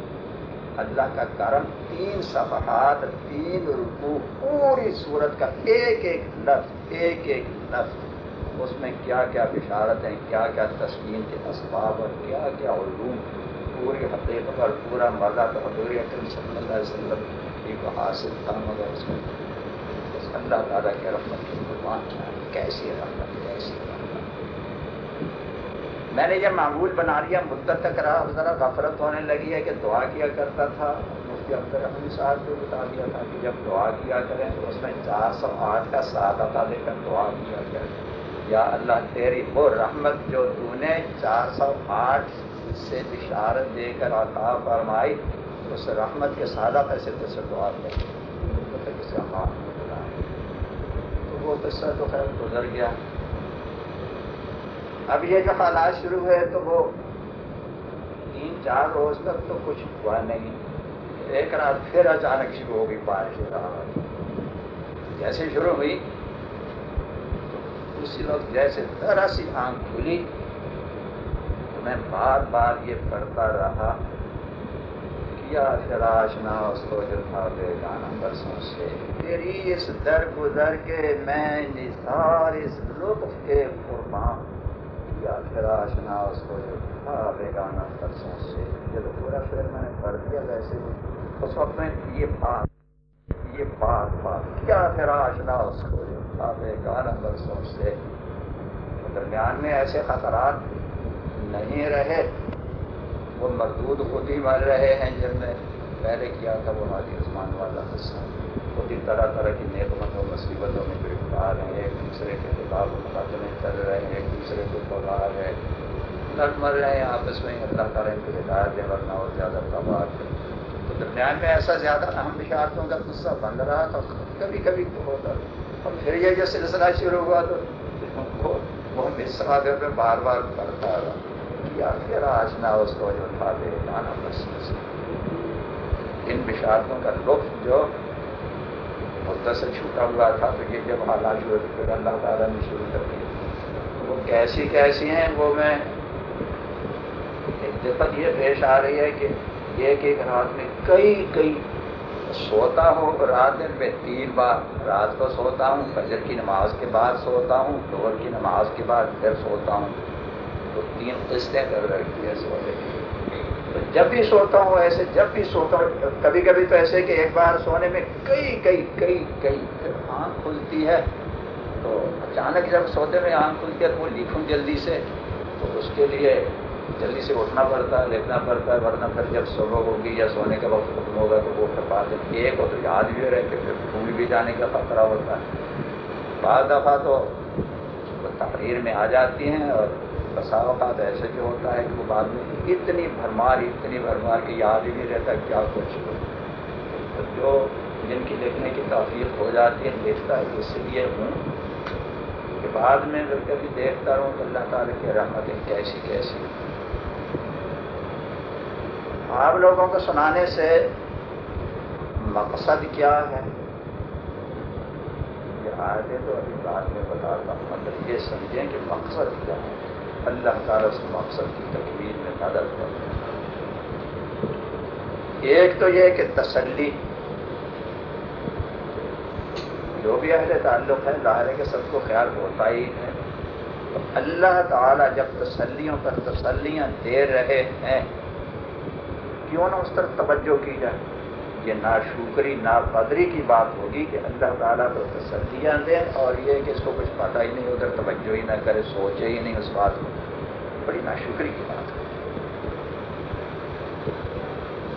اللہ کا کرم تین صفحات، تین رکو پوری صورت کا ایک ایک لفظ، ایک ایک لفظ۔ اس میں کیا کیا بشارت ہیں، کیا کیا تسکین کے اسباب اور کیا کیا علوم۔ پوری حقیقت اور پورا مزہ تو حضور اکرم صلی اللہ علیہ وسلم کو حاصل تھا، مگر اس میں اللہ تعالیٰ کے رحمت کی قربان کیسی رحمت، کیسی میں نے یہ معمول بنا لیا، مدت تک رہا ذرا غفرت ہونے لگی ہے کہ دعا کیا کرتا تھا۔ مفتی عبد الرحمن صاحب کو بتا دیا تھا کہ جب دعا کیا کریں تو اس میں چار سو آٹھ کا ساتھ عطا دے کر دعا کیا کریں۔ یا اللہ تیری وہ رحمت جو تو نے چار سو آٹھ سے بشارت دے کر عطا فرمائی اس رحمت کے سادہ پیسے سے دعا کسی معاف تو وہ قصہ تو خیر گزر گیا۔ اب یہ جو حالات شروع ہوئے تو وہ تین چار روز تک تو کچھ ہوا نہیں۔ ایک رات پھر اچانک شروع ہو گئی بارش رہا جیسے شروع ہوئی اسی وقت جیسے ذرا سی آنکھ کھلی۔ میں بار بار یہ پڑھتا رہا کیا فراش نہ اس کو جو تھا بے گانا برسوں سے۔ تیری اس در گزر کے میں نثار اس لطف کے قربان کیا فراش نہ اس کو جو تھا بے گانا برسوں سے۔ جب پورا پھر میں نے پڑھ دیا ویسے اس وقت میں یہ بات یہ بات بات۔ کیا فراش نہ اس کو جو گانا برسوں سے۔ درمیان میں ایسے خطرات نہیں رہے۔ وہ مردود خود ہی مر رہے ہیں جن میں پہلے کیا تھا وہ حاجی عثمان والا حصہ خود ہی طرح طرح کی نیکمتوں مصیبتوں میں گرفتار ہیں، ایک دوسرے کے خلاف مقدمے چل رہے ہیں، ایک دوسرے کو پگار ہے لڑ مر رہے ہیں آپس میں، اللہ تعالیٰ ان کو ہدایت ہے ورنہ اور زیادہ تباہ۔ تو درمیان میں ایسا زیادہ اہم بشارتوں کا قصہ بن رہا تھا، کبھی کبھی تو ہوتا اور پھر یہ جو سلسلہ شروع ہوا تو وہ مصرا میں بار بار پڑھتا رہا۔ یا پھر آج نہ اس کو جو تھا دے گانا بس ان بشارتوں کا لطف جو مدت سے چھوٹا ہوا تھا، تو یہ جب حالات ہوئے پھر اللہ تعالیٰ نے شروع کر دیا۔ وہ کیسی کیسی ہیں، وہ میں ایک دفعہ یہ پیش آ رہی ہے کہ ایک ایک رات میں کئی کئی سوتا ہوں، رات دن میں تین بار رات کو سوتا ہوں، فجر کی نماز کے بعد سوتا ہوں ڈور کی نماز کے بعد پھر سوتا ہوں۔ تین قسطیں کر رہی ہے سونے کی تو جب بھی سوتا ہوں، ایسے جب بھی سوتا ہوں کبھی کبھی تو ایسے کہ ایک بار سونے میں کئی کئی کئی کئی پھر آنکھ کھلتی ہے۔ تو اچانک جب سوتے میں آنکھ کھلتی ہے تو وہ لکھوں جلدی سے۔ تو اس کے لیے جلدی سے اٹھنا پڑتا ہے لکھنا پڑتا ہے ورنہ پھر جب صبح ہوگی یا سونے کا وقت ختم ہوگا تو وہ پھر بات ایک ہو تو یاد بھی رہے کہ پھر بھول بھی جانے کا خطرہ ہوتا ہے۔ بعض دفعہ تو تقریر میں آ جاتی ہیں اور بسا اوقات ایسے جو ہوتا ہے کہ وہ بعد میں اتنی بھرمار اتنی بھرمار کہ یاد ہی نہیں رہتا کیا کچھ تو جو جن کی لکھنے کی توفیق ہو جاتی ہے لکھتا ہے، اس لیے ہوں کہ بعد میں اگر کبھی دیکھتا رہوں تو اللہ تعالیٰ کی رحمتیں کیسی کیسی۔ آپ لوگوں کو سنانے سے مقصد کیا ہے؟ یہ آئے تو ابھی بات میں بتاتا ہوں مطلب یہ سمجھیں کہ مقصد کیا ہے۔ اللہ تعالیٰ اس مقصد کی تکمیل میں مدد کرتے ایک تو یہ کہ تسلی، جو بھی اہل تعلق ہے ظاہر کے سب کو خیال ہوتا ہی ہے۔ تو اللہ تعالیٰ جب تسلیوں پر تسلیاں دے رہے ہیں، کیوں نہ اس طرف توجہ کی جائے؟ یہ نا شکری، نا قدری کی بات ہوگی کہ اللہ تعالیٰ تو تسلیاں دیں اور یہ کہ اس کو کچھ پتہ ہی نہیں، ادھر توجہ ہی نہ کرے، سوچے ہی نہیں اس بات کو۔ بڑی نا شکری کی بات ہے۔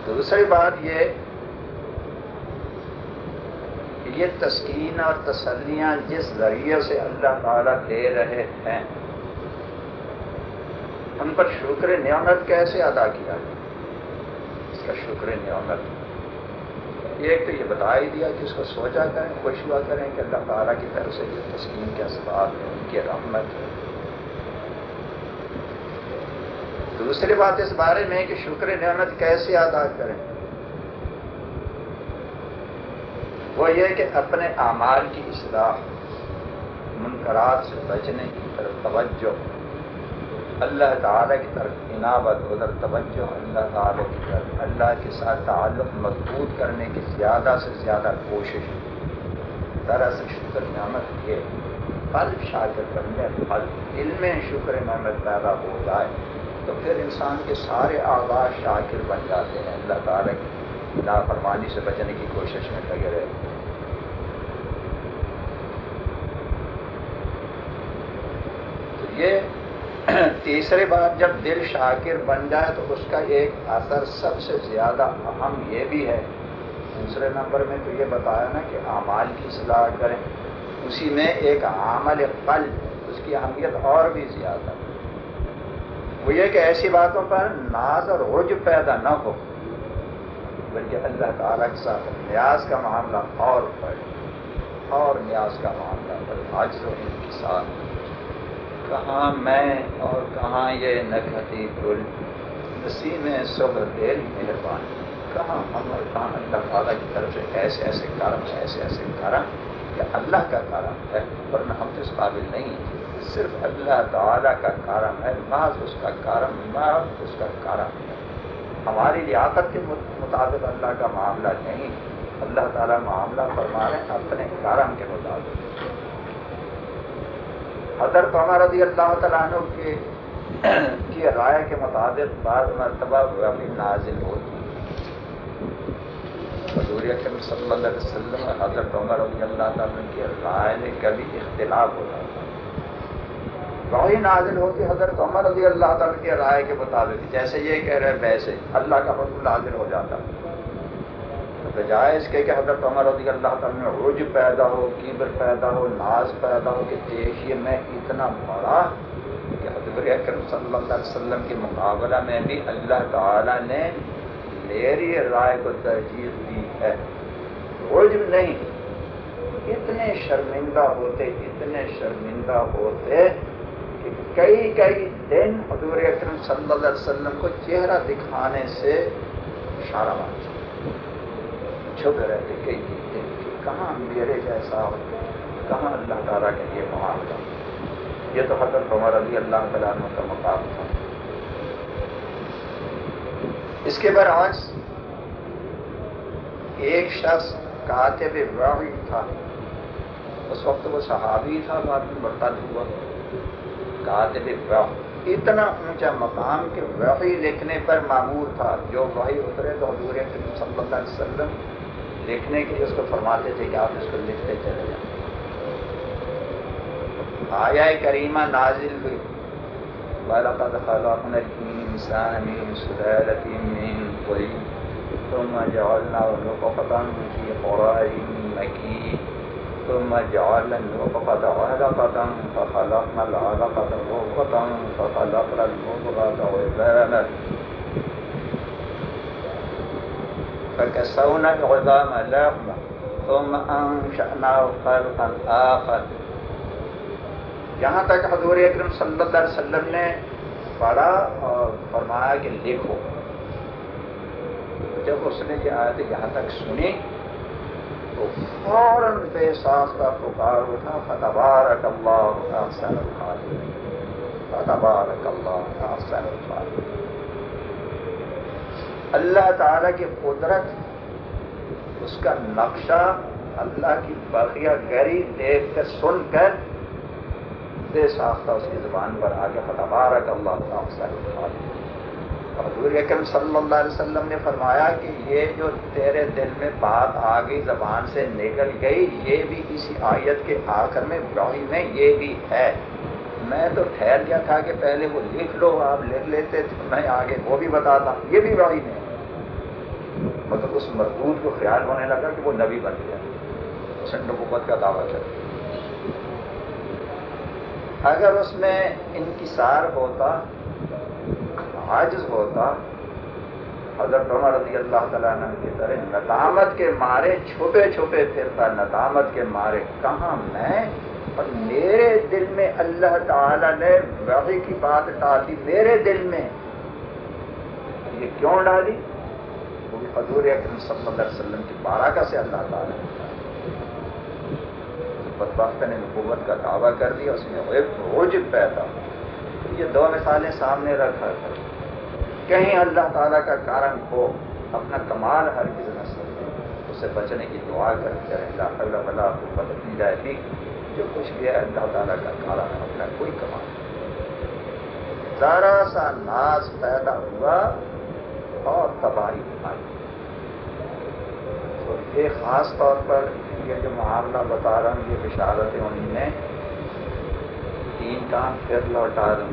دوسری بات یہ کہ یہ تسکین اور تسلیاں جس ذریعے سے اللہ تعالیٰ دے رہے ہیں ان پر شکر نعمت کیسے ادا کیا؟ جائے کا شکر نعمت۔ ایک تو یہ بتا ہی دیا کہ اس کو سوچا کریں، خوش ہوا کریں کہ اللہ تعالیٰ کی طرف سے جو تسکین کے اسباب ہیں، ان کی رحمت ہے۔ دوسری بات اس بارے میں کہ شکر نعمت کیسے ادا کریں؟ وہ یہ کہ اپنے اعمال کی اصلاح منقرات سے بچنے کی طرف توجہ۔ اللہ تعالیٰ کی طرف عنابت ادھر توجہ اللہ تعالیٰ کی طرف، اللہ کے ساتھ تعلق مضبوط کرنے کی زیادہ سے زیادہ کوشش۔ دراصل شکر نعمت یہ پھل شاکر کرنے، پھل دل میں شکر نعمت پیدا ہو جائے تو پھر انسان کے سارے آغاز شاکر بن جاتے ہیں۔ اللہ تعالیٰ کی لاپرواہی سے بچنے کی کوشش میں لگے رہے تو یہ تیسری بات جب دل شاکر بن جائے تو اس کا ایک اثر سب سے زیادہ اہم یہ بھی ہے۔ دوسرے نمبر میں تو یہ بتایا نا کہ اعمال کی صلاح کریں۔ اسی میں ایک عمل پل اس کی اہمیت اور بھی زیادہ۔ وہ یہ کہ ایسی باتوں پر ناز اور رج پیدا نہ ہو، بلکہ اللہ تعالیٰ کے ساتھ نیاز کا معاملہ اور پڑے اور نیاز کا معاملہ پڑے آج تو ان کے ساتھ۔ کہاں میں اور کہاں یہ نکھتی گل نسی میں صبر دیر مہربانی۔ کہاں ہم اور کہاں اللہ تعالیٰ کی طرف سے ایسے ایسے کارم، ایسے ایسے کارم کہ اللہ کا کارم ہے، ورنہ ہم تو اس قابل نہیں صرف اللہ تعالیٰ کا کارم ہے محض اس کا کارم محض اس کا کارم ہے۔ ہماری لیاقت کے مطابق اللہ کا معاملہ نہیں۔ اللہ تعالیٰ معاملہ فرما رہے ہیں اپنے کارم کے مطابق۔ حضرت عمر رضی اللہ تعالیٰ عنہ کے کی رائے کے مطابق بعض مرتبہ وہی نازل ہوتی حضور اکرم صلی اللہ علیہ وسلم حضرت عمر رضی اللہ تعالیٰ کی رائے میں کبھی اختلاف ہوتا تھا وہی نازل ہوتی حضرت عمر رضی اللہ تعالیٰ کی رائے کے مطابق۔ جیسے یہ کہہ رہے ویسے اللہ کا حکم نازل ہو جاتا بجائے اس کے کہ حضرت عمر رضی اللہ تعالیٰ میں رج پیدا ہو کیبر پیدا ہو، ناز پیدا ہو کہ دیکھیے میں اتنا بڑا کہ حضرت اکرم صلی اللہ علیہ وسلم کے مقابلہ میں بھی اللہ تعالیٰ نے میری رائے کو ترجیح دی ہے۔ رجب نہیں، اتنے شرمندہ ہوتے، اتنے شرمندہ ہوتے کہ کئی کئی دن حضور اکرم صلی اللہ علیہ وسلم کو چہرہ دکھانے سے اشارہ بات چھپے رہتے کئی دن کہاں میرے جیسا ہو، کہاں اللہ تعالیٰ کے لیے معاملہ یہ تو حضرت عمر رضی اللہ تعالیٰ عنہ کا مقام تھا۔ اس کے برعکس ایک شخص کاتب وحی تھا۔ اس وقت وہ صحابی تھا، بعد میں بڑھتا ہوا۔ کاتب وحی۔ اتنا اونچا مقام کہ وحی لکھنے پر معمور تھا۔ جو وحی اترے تو حضور صلی اللہ علیہ وسلم لکھنے کے لیے اس کو فرماتے تھے کہ آپ اس کو لکھتے چلے جائیں۔ آیا کریمہ نازل ہوئی۔ وَلَقَدْ خَلَقْنَا الْإِنسَانَ مِنْ سُلَالَةٍ مِنْ طِينٍ ثُمَّ جَعَلْنَاهُ نُطْفَةً فِي قَرَارٍ مَكِينٍ ثُمَّ جَعَلْنَا النُّطْفَةَ عَلَقَةً فَخَلَقْنَا الْعَلَقَةَ مُضْغَةً فَخَلَقْنَا الْمُضْغَةَ عِظَامًا فكسونا العظام لحما ثم انشأناه خلقا آخر۔ یہاں تک حضور اکرم صلی اللہ علیہ وسلم نے پڑھا اور فرمایا کہ لکھو۔ جب اس نے یہ آیت یہاں تک سنی تو فوراً بے ساختہ پکار اٹھا۔ فتبارک اللہ احسن الخالقین فتبارک اللہ احسن الخالقین اللہ تعالیٰ کی قدرت، اس کا نقشہ اللہ کی بقیہ گری دیکھ کر سن کر بے ساختہ اس کی زبان پر آگے فتبارک اللہ حضور اکرم صلی اللہ علیہ وسلم نے فرمایا کہ یہ جو تیرے دل میں بات آ گئی، زبان سے نکل گئی، یہ بھی اسی آیت کے آخر میں، براہی میں یہ بھی ہے۔ میں تو ٹھہر گیا تھا کہ پہلے وہ لکھ لو، آپ لکھ لیتے تو میں آگے وہ بھی بتاتا۔ یہ بھی براہی میں مطلب اس مردود کو خیال ہونے لگا کہ وہ نبی بن گیا۔ سنڈ نبوت کا دعویٰ کر اگر اس میں انکسار ہوتا، عاجز ہوتا، حضرت عمر رضی اللہ تعالیٰ عنہ کی طرح ندامت کے مارے، چھپے چھپے پھرتا، ندامت کے مارے، کہاں میں اور میرے دل میں اللہ تعالی نے وحی کی بات ڈال دی، میرے دل میں۔ یہ کیوں ڈالی؟ وہ بھی حضور اکرم صلی اللہ علیہ وسلم کی بارہ سے اللہ تعالیٰ بدبخت نے نبوت کا دعویٰ کر دیا، اس میں روج پیدا۔ یہ دو مثالیں سامنے رکھا کر۔ کہیں اللہ تعالیٰ کا کارن ہو، اپنا کمال ہر کسی نہ سکتے اس سے بچنے کی دعا کر کے اللہ اللہ اللہ کو بدلتی جائے گی۔ جو کچھ بھی ہے، اللہ تعالیٰ کا کارن ہے اپنا کوئی کمال ذرا سا ناز پیدا ہوا اور تباہی آئی تو یہ خاص طور پر یہ جو معاملہ بتا رہا ہوں، یہ بشارتیں انہیں نے تین کام پھر لوٹا دوں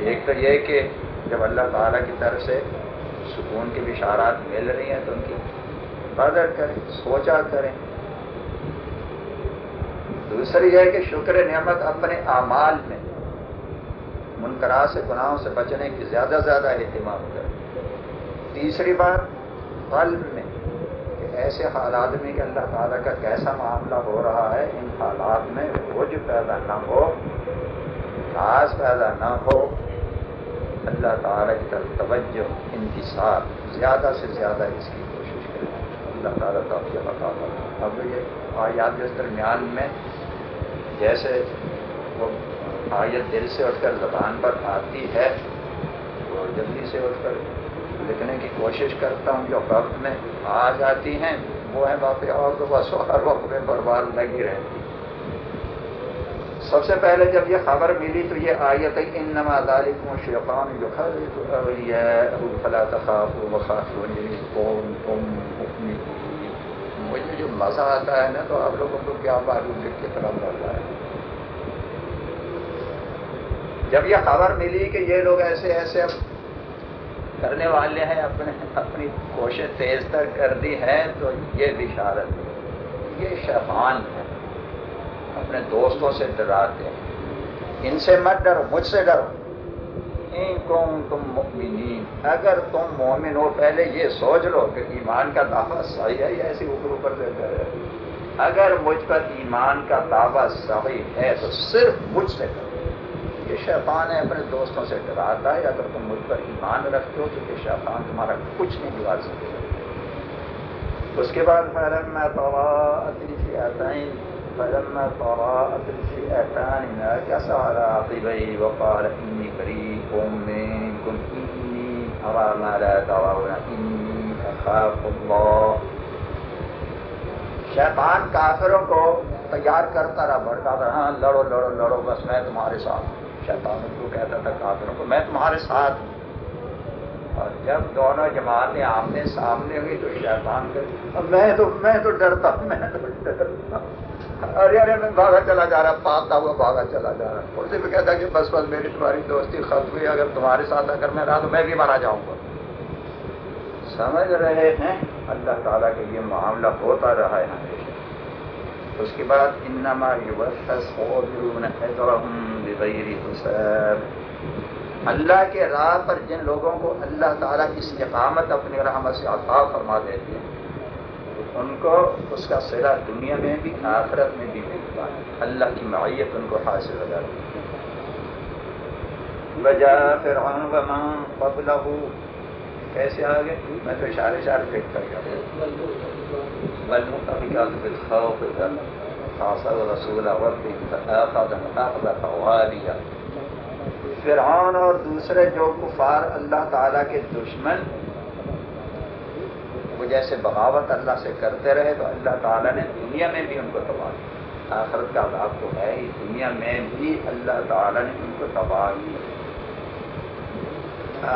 ایک تو یہ کہ جب اللہ تعالیٰ کی طرف سے سکون کی بشارات مل رہی ہیں تو ان کی قدر کریں، سوچا کریں۔ دوسری ہے کہ شکر نعمت اپنے اعمال میں منقرا سے گناہوں سے بچنے کی زیادہ زیادہ اہتمام کریں تیسری بات، قلب میں کہ ایسے حالات میں کہ اللہ تعالیٰ کا کیسا معاملہ ہو رہا ہے، ان حالات میں رج پیدا نہ ہو خاص پیدا نہ ہو، اللہ تعالیٰ کی طرف توجہ انتصار زیادہ سے زیادہ اس کی کوشش کریں اللہ تعالیٰ اب یہ آیات اس درمیان میں جیسے وہ آیت دل سے اٹھ کر زبان پر آتی ہے اور جلدی سے اٹھ کر لکھنے کی کوشش کرتا ہوں جو وقت میں آ جاتی ہیں، وہ ہے باقی اور تو بس ہر وقت میں برباد لگی رہتی۔ سب سے پہلے جب یہ خبر ملی تو یہ آیت ہے ان نما ذالکم شیطان فلا تخافوا وخافوا مجھے جو مزہ آتا ہے نا تو آپ لوگوں کو کیا معلوم لکھ کے طرح رہا ہے؟ جب یہ خبر ملی کہ یہ لوگ ایسے ایسے کرنے والے ہیں، اپنے اپنی کوشش تیز تر کر دی ہے، تو یہ بشارت، یہ شیطان ہے۔ اپنے دوستوں سے ڈراتے ہیں۔ ان سے مت ڈرو، مجھ سے ڈرو۔ تم مؤمنین۔ اگر تم مومن ہو، پہلے یہ سوچ لو کہ ایمان کا دعویٰ صحیح ہے یا ایسی اوپر اوپر سے کرے اگر مجھ پر ایمان کا دعویٰ صحیح ہے، تو صرف مجھ سے کرو۔ یہ شیطان ہے، اپنے دوستوں سے ڈراتا ہے۔ اگر تم مجھ پر ایمان رکھتے ہو، تو یہ شیطان تمہارا کچھ نہیں بگاڑ سکے اس کے بعد میں توبہ اتنی میں توبہ اتنی احتان کیا سوال آتی بھائی وقال انی کری قوم میں کن انی ہوا مالا دعا انی اخاف اللہ شیطان کافروں کو تیار کرتا رہا بڑھتا رہا ہاں لڑو لڑو لڑو، بس میں تمہارے ساتھ ہوں۔ شیطان کو کہتا تھا، کافروں کو، میں تمہارے ساتھ ہوں۔ اور جب دونوں جماعتیں آمنے سامنے ہوئی تو شیطان کر میں تو میں تو ڈرتا میں تو ڈرتا ارے ارے، میں بھاگا چلا جا رہا پاتا ہوا بھاگا چلا جا رہا۔ اسے بھی کہتا کہ بس بس، میری تمہاری دوستی ختم ہوئی، اگر تمہارے ساتھ اگر میں رہا تو میں بھی مارا جاؤں گا۔ سمجھ رہے ہیں؟ اللہ تعالیٰ کے یہ معاملہ ہوتا رہا ہے۔ ہمیشہ اس کے بعد انما اللہ کے راہ پر جن لوگوں کو اللہ تعالیٰ کی استقامت اپنی رحمت سے عطا فرما دیتے ہیں ان کو اس کا سلا دنیا میں بھی، آخرت میں بھی ملتا ہے۔ اللہ کی معیت ان کو حاصل ہو جاتی ہے۔ وجہ فرعون ومن قبلہ۔ کیسے آگے میں تو اشارے اشارے پھینک کر گیا۔ والمؤتفقات بالخوف خاصر رسول فأخذ أخذ خواريا فرعون اور دوسرے جو کفار اللہ تعالیٰ کے دشمن وہ جیسے بغاوت اللہ سے کرتے رہے تو اللہ تعالیٰ نے دنیا میں بھی ان کو تباہ کیا۔ آخرت کا عذاب تو ہے ہی، دنیا میں بھی اللہ تعالیٰ نے ان کو تباہ کیا۔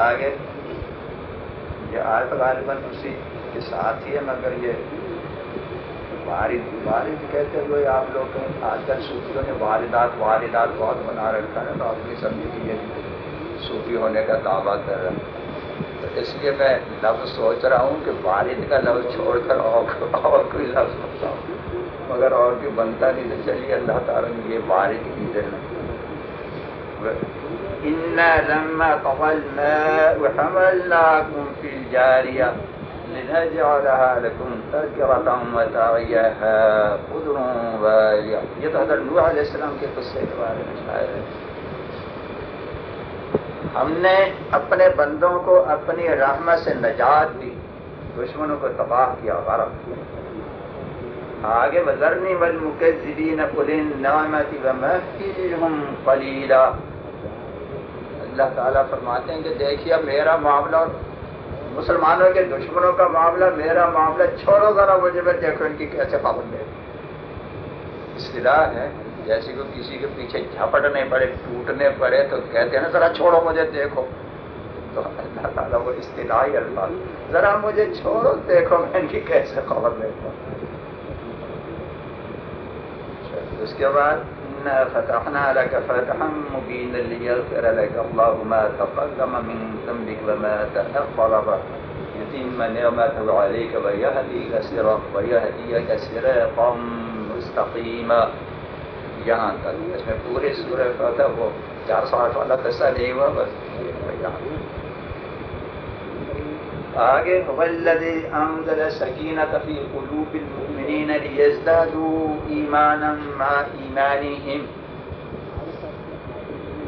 آگے، یہ آیت غالباً اسی کے ساتھ ہی ہے، مگر یہ وارد وارد کہتے ہوئے آپ لوگ آج کل صوفیوں نے واردات واردات بہت بنا رکھا ہے تو اپنی سبزی کی یہ صوفی ہونے کا دعویٰ کر رہا ہے۔ اس لیے میں لفظ سوچ رہا ہوں کہ والد کا لفظ چھوڑ کر اور اور کوئی لفظ ہوتا ہوں۔ مگر اور بھی بنتا نہیں تو چلیے اللہ تعالیٰ نے یہ وارد کی دینا لنجعلها لكم تذكرة وتعيها قدر واليا یہ تو حضرت نوح علیہ السلام کے قصے کے بارے میں شاید ہے۔ ہم نے اپنے بندوں کو اپنی رحمت سے نجات دی، دشمنوں کو تباہ کیا غرق کیا۔ آگے وزرنی والمکذبین قلن نعمتی ومہتیہم قلیلا۔ اللہ تعالیٰ فرماتے ہیں کہ دیکھیے میرا معاملہ مسلمانوں کے دشمنوں کا معاملہ، میرا معاملہ چھوڑو ذرا مجھے میں دیکھو ان کی کیسے پابند ہے۔ اصطلاح ہے جیسے کہ کسی کے پیچھے جھپٹنے پڑے، ٹوٹنے پڑے، تو کہتے ہیں نا، ذرا چھوڑو مجھے، دیکھو۔ تو اللہ تعالیٰ وہ اصطلاحی الفاظ، ذرا مجھے چھوڑو، دیکھو میں ان کی کیسے خبر لیتا اس کے بعد فتحنا لك فتحا مبينا ليغفر لك الله ما تقدم من ذنبك وما تأخر يتم نعمته عليك ويهديك صراط ويهديك صراطا مستقيما۔ یہاں تک۔ اس میں پورے سورہ فتح وہ چار سو آٹھ والا قصہ نہیں ہوا بس یہاں۔ آگے والذی انزل سکینت فی قلوب المؤمنین لیزدادوا ایمانا ما ایمانہم۔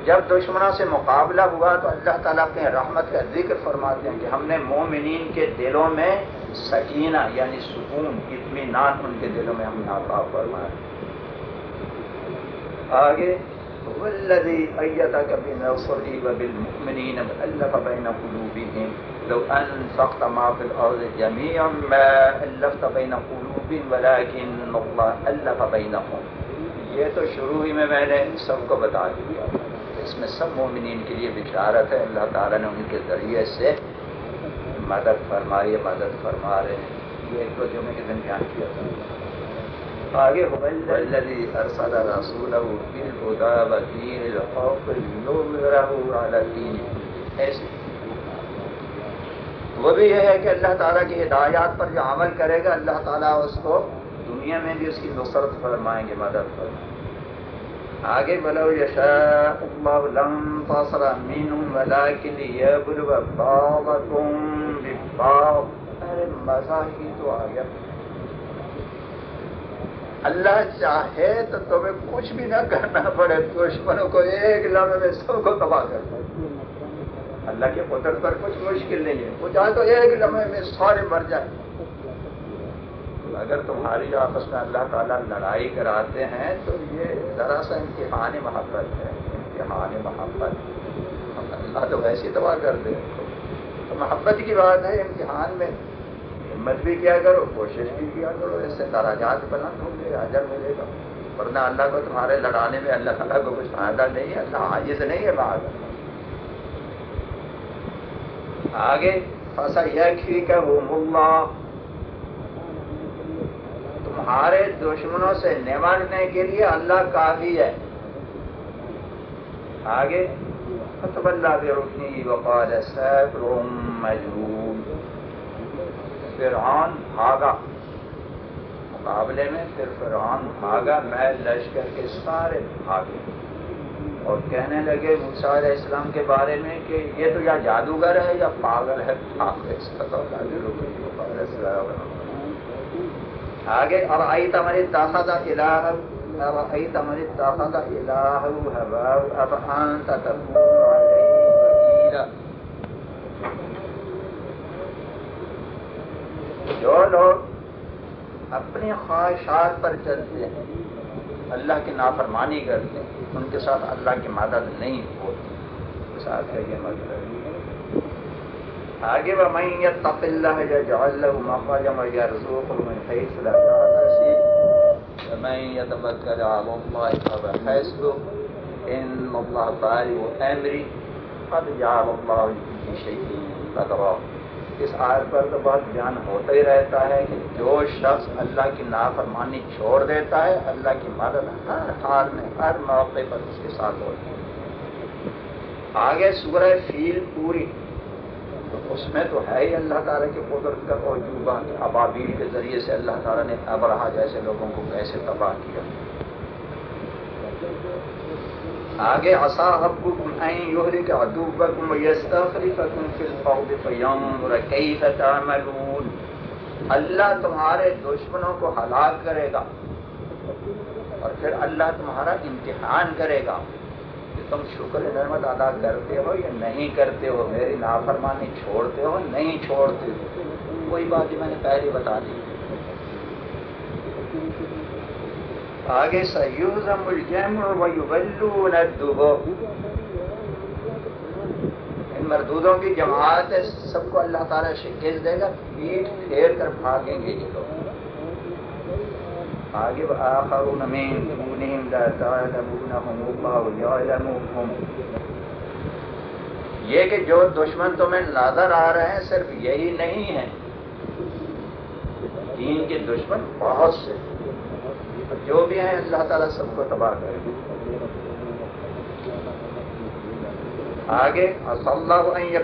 جب دشمنوں سے مقابلہ ہوا تو اللہ تعالیٰ اپنے رحمت کا ذکر فرماتے ہیں کہ ہم نے مومنین کے دلوں میں سکینہ یعنی سکون، اطمینان ان کے دلوں میں ہم ناپا فرمایا۔ آگے، والذي أيدك بنصره وبالمؤمنين وألف بين قلوبهم، لو أنفقت ما في الأرض جميعا ما ألفت بين قلوبهم، ولكن الله ألف بينهم۔ یہ تو شروع ہی میں میں نے سب کو بتا دیا۔ اس میں سب مومنین کے لیے بشارت ہے۔ اللہ تعالیٰ نے ان کے ذریعے سے مدد فرمائی، مدد فرما رہے ہیں۔ یہ ایک تو جمعے کے دن بیان کیا تھا۔ آگے والذی ارسل رسولہ بالہدا ودین الحق لنظہرہ علی الدین۔ ایسے۔ وہ بھی یہ ہے کہ اللہ تعالیٰ کی ہدایات پر جو عمل کرے گا، اللہ تعالیٰ اس کو دنیا میں بھی اس کی نصرت فرمائیں گے، مدد فرمائیں۔ آگے بلو یشاء اللہ لم تصر منہم ولیکن یبلو بعضکم ببعض ارے مزہ ہی تو آگیا اللہ چاہے تو تمہیں کچھ بھی نہ کرنا پڑے، دشمنوں کو ایک لمحے میں سب کو تباہ کر اللہ کے قدرت پر کچھ مشکل نہیں ہے۔ وہ چاہے تو ایک لمحے میں سارے مر جائیں۔ اگر تمہاری آپس میں اللہ تعالیٰ لڑائی کراتے ہیں، تو یہ ذرا سا امتحان محبت ہے۔ امتحان محبت۔ اللہ تو ویسے تباہ کر دے تو محبت کی بات ہے امتحان میں۔ ہمت بھی کیا کرو، کوشش بھی کیا کرو، اس سے دراجات بلند ہوں گے اجر ملے گا۔ ورنہ اللہ کو تمہارے لڑانے میں اللہ تعالیٰ کو کچھ فائدہ نہیں ہے، اللہ عاجز نہیں ہے بات۔ آگے فسا یہ کہ تمہارے دشمنوں سے نمٹنے کے لیے اللہ کافی ہے۔ آگے فتب اللہ برکنی وقال سیب مجرور فرعون بھاگا۔ مقابلے میں پھر فرعون بھاگا، میں لشکر کے سارے بھاگے۔ اور کہنے لگے علیہ السلام کے بارے میں کہ یہ تو یا جادوگر ہے یا پاگل ہے۔ آگے اور آئی تمہاری تاخت الہ آئی تمہاری تاخت الہ اب انت تکون علیہ جو لوگ اپنی خواہشات پر چلتے ہیں، اللہ کی نافرمانی کرتے ہیں، ان کے ساتھ اللہ کی مدد نہیں ہوتی۔ ساتھ ہے یہ مطلب آگے وہ میں یہ اللہ یا جو اللہ مخرجم یا رزوق من حیث میں يتبكر على الله ان قد جعل الله شيء قدرا۔ اس آیت پر تو بہت بیان ہوتا ہی رہتا ہے کہ جو شخص اللہ کی نافرمانی چھوڑ دیتا ہے، اللہ کی مدد ہر حال میں، ہر موقع پر اس کے ساتھ ہوتی ہے۔ آگے سورہ فیل پوری، تو اس میں تو ہے ہی اللہ تعالیٰ کی قدرت کا عجوبہ ابابیل کے ذریعے سے اللہ تعالیٰ نے ابرہا جیسے لوگوں کو کیسے تباہ کیا۔ آگے عصا ربکم ان یهلک عدوبکم ویستخلفکم فی الارض فینظر کیف تعملون۔ اللہ تمہارے دشمنوں کو ہلاک کرے گا اور پھر اللہ تمہارا امتحان کرے گا کہ تم شکر نعمت ادا کرتے ہو یا نہیں کرتے ہو، میری نافرمانی چھوڑتے ہو، نہیں چھوڑتے ہو۔ وہی بات میں نے پہلے بتا دی۔ آگے سیوزم الجمع ویولون الدبو ان مردودوں کی جماعت ہے، سب کو اللہ تعالیٰ شکست دے گا، پیٹ پھیر کر بھاگیں گے یہ لوگ۔ آگے وآخرون من دونهم لا تعلمونهم الله يعلمهم یہ کہ جو دشمن تمہیں نظر آ رہے ہیں، صرف یہی نہیں ہے۔ دین کے دشمن بہت سے ہیں۔ جو بھی ہیں، اللہ تعالیٰ سب کو تباہ کرے۔ آگے اللہ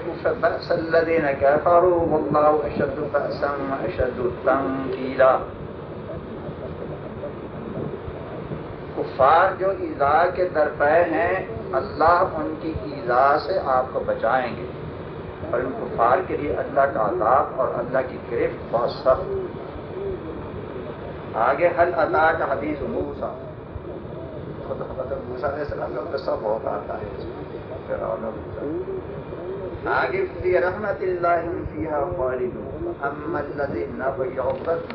الذین کفروا واللہ اشد اشد تنقیلا. کفار جو ایزا کے درپے ہیں، اللہ ان کی ایزا سے آپ کو بچائیں گے۔ اور ان کفار کے لیے اللہ کا عذاب اور اللہ کی گرفت بہت سخت۔ آگے حل ادا کا حدیث موسا موسا علیہ السلام کا قصہ بہت آتا ہے۔ آگے فی رحمت اللہ فیہا خالدون۔ اما الذین بیعبت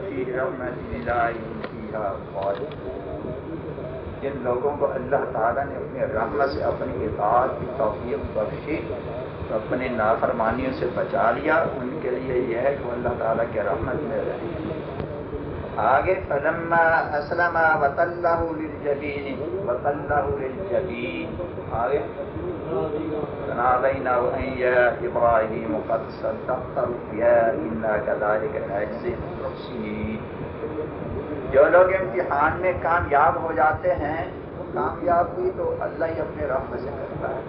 فی رحمت اللہ فیہا خالدون۔ جن لوگوں کو اللہ تعالیٰ نے اپنے رحمت سے اپنی اطاعت کی توفیق بخشی اپنے نافرمانیوں سے بچا لیا، ان کے لیے یہ ہے کہ وہ اللہ تعالیٰ کے رحمت میں رہے آگے فلما اسلم وطلہ للجبین وطلہ للجبین آگے نادینا ان یا ابراہیم قد صدقت رؤیا انا كذلك نجزي المحسنين جو لوگ امتحان میں کامیاب ہو جاتے ہیں، کامیاب ہوئی تو اللہ ہی اپنے رحم سے کرتا ہے۔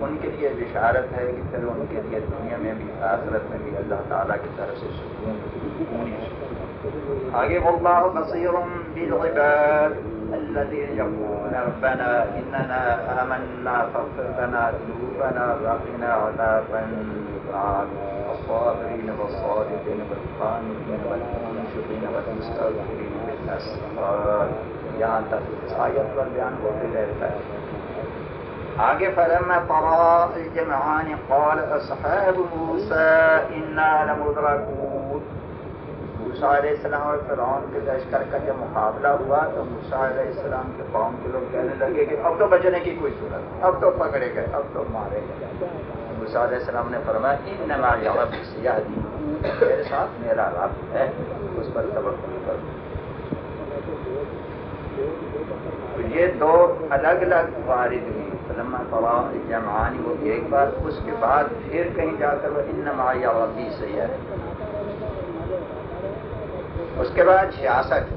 ان کے لیے بشارت ہے کہ چلو ان کے لیے دنیا میں بھی، آخرت میں بھی اللہ تعالیٰ کی طرف سے سکون۔ آگے واللہ بصیر بالعباد الذين يقولون ربنا إننا آمنا فاغفر لنا ذنوبنا وقنا عذاب النار الصابرين والصادقين والقانتين والمنشقين والمستغفرين بالأسرار یہاں تک اس آیت پر بیان ہوتے رہتا ہے آگے فرما طرا الجمعان قال اصحاب موسى انا لمدركون موسیٰ علیہ السلام اور فرعون کے لشکر کا جب مقابلہ ہوا تو موسیٰ علیہ السلام کے قوم کے لوگ کہنے لگے کہ اب تو بچنے کی کوئی صورت اب تو پکڑے گئے، اب تو مارے گئے۔ موسیٰ علیہ السلام نے فرمایا، انما یعرب سیاہ دی میرے ساتھ میرا رب ہے، اس پر توقع کر یہ دو الگ الگ وارد ہوئی فلما طواف جمعانی وہ ایک بار اس کے بعد پھر کہیں جا کر وہ انما یعربی سیاہ اس کے بعد چھیاسٹھ۔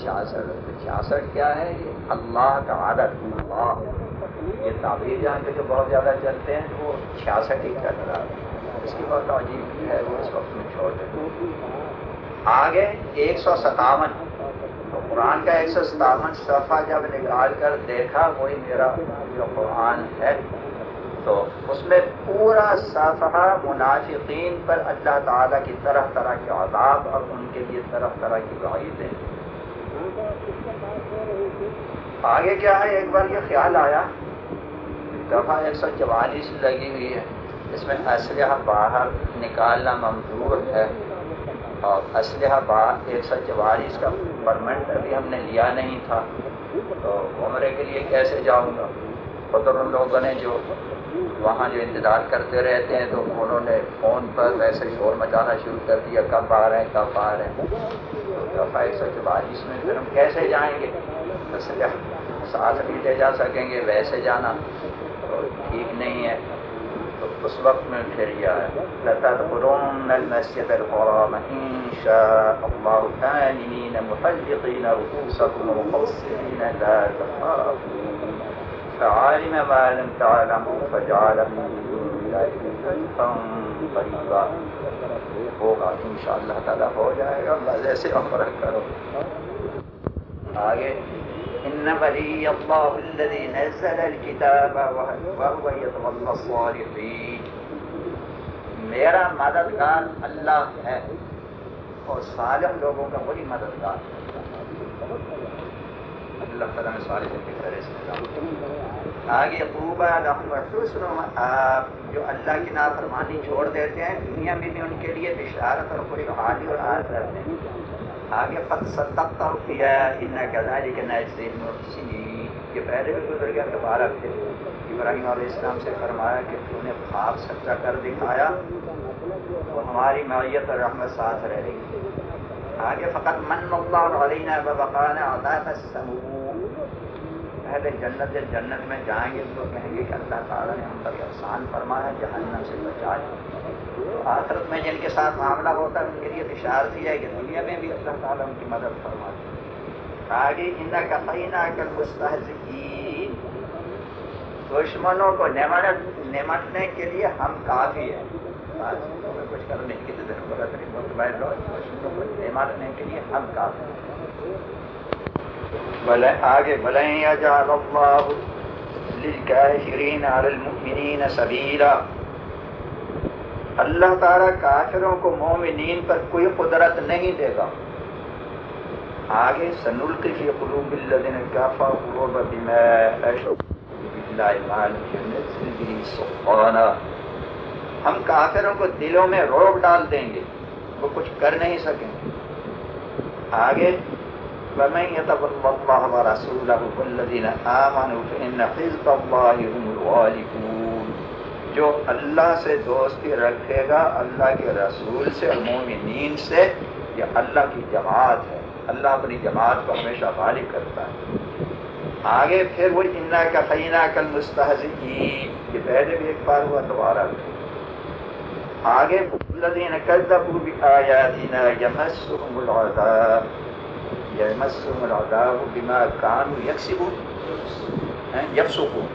چھیاسٹھ چھیاسٹھ کیا ہے؟ یہ اللہ کا عادت اللہ۔ یہ تعبیر جہاں کے جو بہت زیادہ چلتے ہیں، وہ چھیاسٹھ ہی چل رہا ہے۔ اس کی بہت عجیب ہے، وہ اس وقت میں چھوڑ دیں۔ آگے ایک سو ستاون۔ تو قرآن کا ایک سو ستاون صفحہ جب نکال کر دیکھا، وہی میرا جو قرآن ہے۔ تو اس میں پورا صفحہ منافقین پر اللہ تعالیٰ کی طرح طرح کے عذاب اور ان کے لیے طرح طرح کی وعیدیں۔ آگے کیا ہے؟ ایک بار یہ خیال آیا۔ دفعہ ایک سو چوالیس لگی ہوئی ہے۔ اس میں اسلحہ باہر نکالنا ممدور ہے۔ اور اسلحہ باہر ایک سو چوالیس کا پرمنٹ ابھی ہم نے لیا نہیں تھا۔ تو عمرے کے لیے کیسے جاؤں گا؟ خطر ان لوگوں نے جو وہاں جو انتظار کرتے رہتے ہیں تو انہوں نے فون پر ویسے شور مچانا شروع کر دیا، کب آ رہے ہیں، کب آ رہے ہیں۔ تو دفعہ ایک سو چوالیس میں پھر ہم کیسے جائیں گے؟ ساتھ بھی لے جا سکیں گے، ویسے جانا۔ تو ٹھیک نہیں ہے۔ تو اس وقت میں پھر یہ ہے۔ لتدخلن المسجد الحرام ان شاء الله آمنين محلقين رؤوسكم ومقصرين لا تخافون۔ فعالم ما لم تعلموا فجعل من دون الله فتحا قريبا ہوگا ان شاء اللہ تعالیٰ ہو جائے گا مزے سے عمر کرو۔ آگے۔ ان ولی اللہ الذي نزل الكتاب وهو يتولى الصالحين۔ میرا مددگار اللہ ہے اور صالح لوگوں کا وہی مددگار۔ اللہ تعالیٰ نے صالح کی طرح سے آگے خوبہ حسن جو اللہ کی نافرمانی چھوڑ دیتے ہیں، دنیا میں بھی ان کے لیے بشارت اور خوشحالی اور آج رہتے ہیں آگے قد صدقت کیا ان کذالک نجزی المحسنین۔ یہ پہلے بھی گزر گیا، دوبارہ پھر ابراہیم علیہ السلام سے فرمایا کہ تو نے خواب سچا کر دکھایا، تو ہماری معیت اور رحمت ساتھ رہے گی۔ آگے فقط من اللہ علینا وبقانا عذاب السموم۔ پہلے جنت جنت میں جائیں گے تو کہیں گے کہ اللہ تعالیٰ نے ہم پر احسان فرمایا جہنم سے بچایا آخرت میں جن کے ساتھ معاملہ ہوتا ہے، ان کے لیے بشارت ہی ہے کہ دنیا میں بھی اللہ تعالیٰ ان کی مدد فرماتے آگے ان کا قینہ کر مستحزین دشمنوں کو نمٹ نمٹنے کے لیے ہم کافی ہیں۔ کچھ کرنے کی ضرورت نہیں، مطمئن رہو، دشمنوں کو نمٹنے کے لیے ہم کافی ہیں۔ بلے آگے بلیں یا اللہ للكافرين على المؤمنين سبيلا اللہ تعالیٰ کافروں کو مومنین پر کوئی قدرت نہیں دے گا۔ آگے سنلقی فی قلوب الذین کفروا بما اشرکوا بالله ما لم ينزل به ہم کافروں کو دلوں میں روب ڈال دیں گے، وہ کچھ کر نہیں سکیں۔ گے آگے ومن يتولى الله ورسوله والذين آمنوا فإن حزب الله هم الغالبون. جو اللہ سے دوستی رکھے گا، اللہ کے رسول سے اور مومنین سے، یہ اللہ کی جماعت ہے۔ اللہ اپنی جماعت کو ہمیشہ غالب کرتا ہے۔ آگے پھر وہ انا کا فینا کل مستحزی یہ پہلے بھی ایک بار ہوا، دوبارہ بھی۔ آگے، الذين كذبوا بآياتنا يمسهم العذاب۔ العذاب بما كانوا يكسبون يفسقون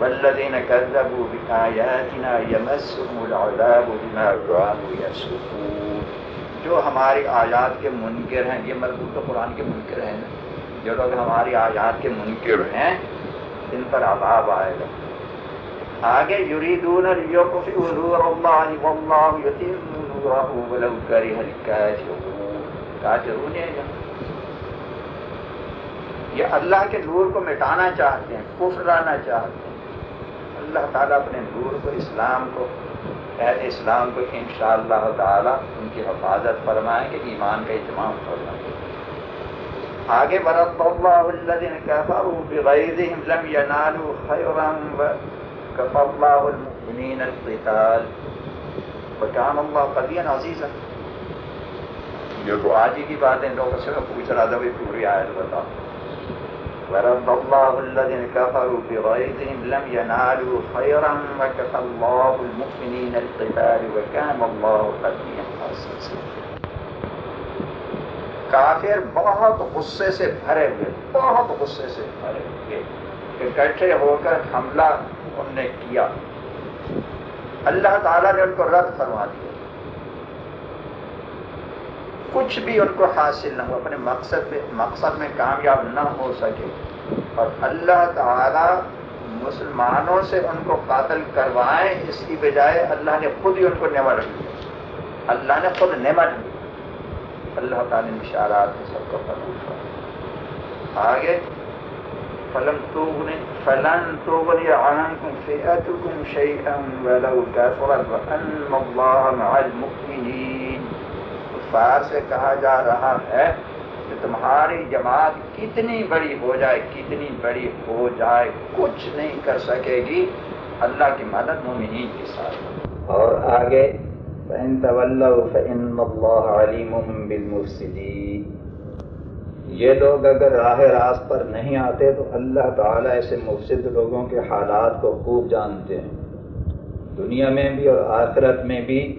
والذين كذبوا بآياتنا يمسهم العذاب بما كانوا يفسقون جو ہماری آیات کے منکر ہیں، یہ مربوط قرآن کے منکر ہیں جو لوگ ہماری آیات کے منکر ہیں، ان پر عذاب آئے گا۔ آگے یریدون نور اللہ، واللہ یتم نورہ ولو کرہ الکافرون۔ کافرون ہے یہ اللہ کے نور کو مٹانا چاہتے ہیں کفر لانا چاہتے ہیں۔ اللہ تعالیٰ اپنے نور کو، اسلام کو، اہل اسلام کو انشاءاللہ تعالی ان کی حفاظت فرمائیں کہ ایمان کا اہتمام فرمائیں۔ آگے برد اللہ الذین کفروا بغیظہم لم ینالوا خیرا كفى الله المؤمنين القتال۔ وكان الله قويا عزيزا جی تو آج ہی کی بات ہے لوگوں سے میں پوچھ رہا تھا بھائی پوری آیت بتا ورد الله الذين كفروا بغيظهم لم ينالوا خيرا وكفى الله المؤمنين القتال وكان الله کافر بہت غصے سے بھرے ہوئے بہت غصے سے بھرے ہوئے اکٹھے ہو کر حملہ ان نے کیا۔ اللہ تعالیٰ نے ان کو رد فرما دیا۔ کچھ بھی ان کو حاصل نہ ہو، اپنے مقصد میں مقصد میں کامیاب نہ ہو سکے۔ اور اللہ تعالیٰ مسلمانوں سے ان کو قاتل کروائیں، اس کی بجائے اللہ نے خود ہی ان کو نمٹ دیا اللہ نے خود نمٹ دیا اللہ تعالیٰ نے اشارات سب کو فرما آگے، فلم تغني فلن تغني عنكم فئتكم شيئا ولو كثرت وأن الله مع المؤمنين۔ کفار سے کہا جا رہا ہے کہ تمہاری جماعت کتنی بڑی ہو جائے، کتنی بڑی ہو جائے، کچھ نہیں کر سکے گی۔ اللہ کی مدد مومنین کے ساتھ۔ اور آگے، فَإِن تَوَلَّوْا فَإِنَّ اللَّهَ عَلِيمٌ بِالْمُفْسِدِينَ۔ یہ لوگ اگر راہ راست پر نہیں آتے تو اللہ تعالیٰ ایسے مفسد لوگوں کے حالات کو خوب جانتے ہیں۔ دنیا میں بھی اور آخرت میں بھی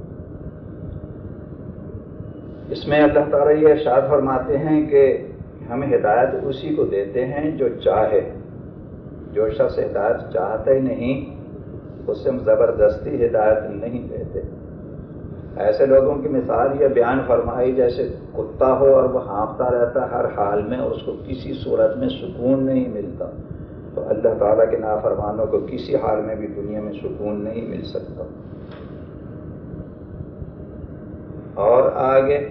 اس میں اللہ تعالیٰ یہ ارشاد فرماتے ہیں کہ ہم ہدایت اسی کو دیتے ہیں جو چاہے۔ جو شخص ہدایت چاہتا ہی نہیں، اس سے ہم زبردستی ہدایت نہیں دیتے۔ ایسے لوگوں کی مثال یہ بیان فرمائی، جیسے کتا ہو اور وہ ہانپتا رہتا، ہر حال میں اس کو کسی صورت میں سکون نہیں ملتا۔ تو اللہ تعالیٰ کے نافرمانوں کو کسی حال میں بھی دنیا میں سکون نہیں مل سکتا۔ اور آگے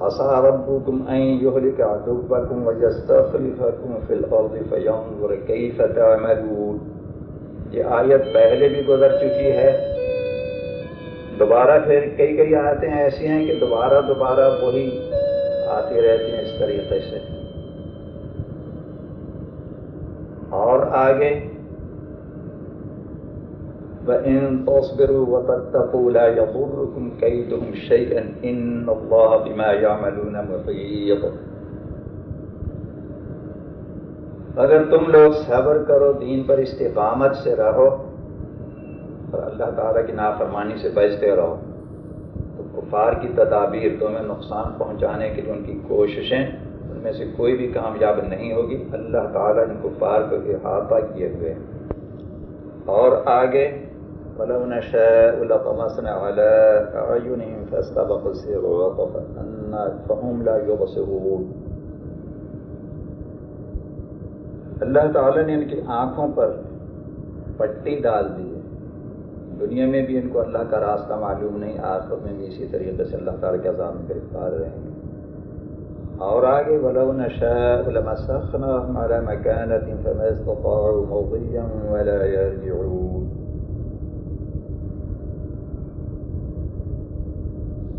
ربكم أن يهلك عدوكم ويستخلفكم في الأرض فينظر كيف تعملون۔ یہ آیت پہلے بھی گزر چکی ہے۔ دوبارہ پھر کئی کئی آیتیں ایسی ہیں کہ دوبارہ دوبارہ وہی آتی رہتی ہیں اس طریقے سے۔ اور آگے وَإِن تَصْبِرُوا وَتَتَّقُوا لَا يَضُرُّكُمْ كَيْدُهُمْ شَيْئًا إِنَّ اللَّهَ بِمَا يَعْمَلُونَ مُحِيطٌ۔ اگر تم لوگ صبر کرو، دین پر استقامت سے رہو اور اللہ تعالیٰ کی نافرمانی سے بچتے رہو، تو کفار کی تدابیر تمہیں نقصان پہنچانے کے لیے ان کی کوششیں ان میں سے کوئی بھی کامیاب نہیں ہوگی۔ اللہ تعالیٰ ان کفار کو احاطہ کیے ہوئے اور آگے ولو نشاء لطمسنا على أعينهم فاستبقوا الصراط فهم لا يبصرون. اللہ تعالیٰ نے ان کی آنکھوں پر پٹی ڈال دی ہے۔ دنیا میں بھی ان کو اللہ کا راستہ معلوم نہیں آخر میں بھی اسی طریقے سے اللہ تعالیٰ کے عذاب میں گرفتار رہیں گے۔ اور آگے، ولو نشاء لمسخناهم على مكانة فما استطاعوا موضيا ولا يرجعون۔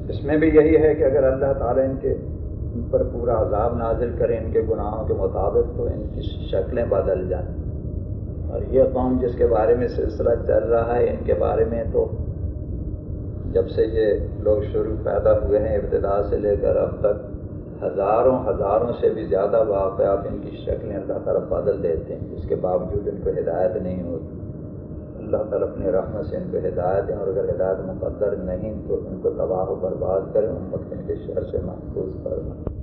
اس میں بھی یہی ہے کہ اگر اللہ تعالیٰ ان کے ان پر پورا عذاب نازل کرے، ان کے گناہوں کے مطابق، تو ان کی شکلیں بدل جائیں۔ اور یہ قوم جس کے بارے میں سلسلہ چل رہا ہے، ان کے بارے میں تو جب سے یہ لوگ شروع پیدا ہوئے ہیں، ابتدا سے لے کر اب تک ہزاروں ہزاروں سے بھی زیادہ واقعات ان کی شکلیں اللہ تعالیٰ بدل دیتے ہیں۔ اس کے باوجود ان کو ہدایت نہیں ہوتی۔ اللہ تعالیٰ اپنی رحمت سے ان کو ہدایت دیں اور اگر ہدایت مقدر نہیں تو ان کو تباہ و برباد کریں، امت ان کے شہر سے محفوظ کرنا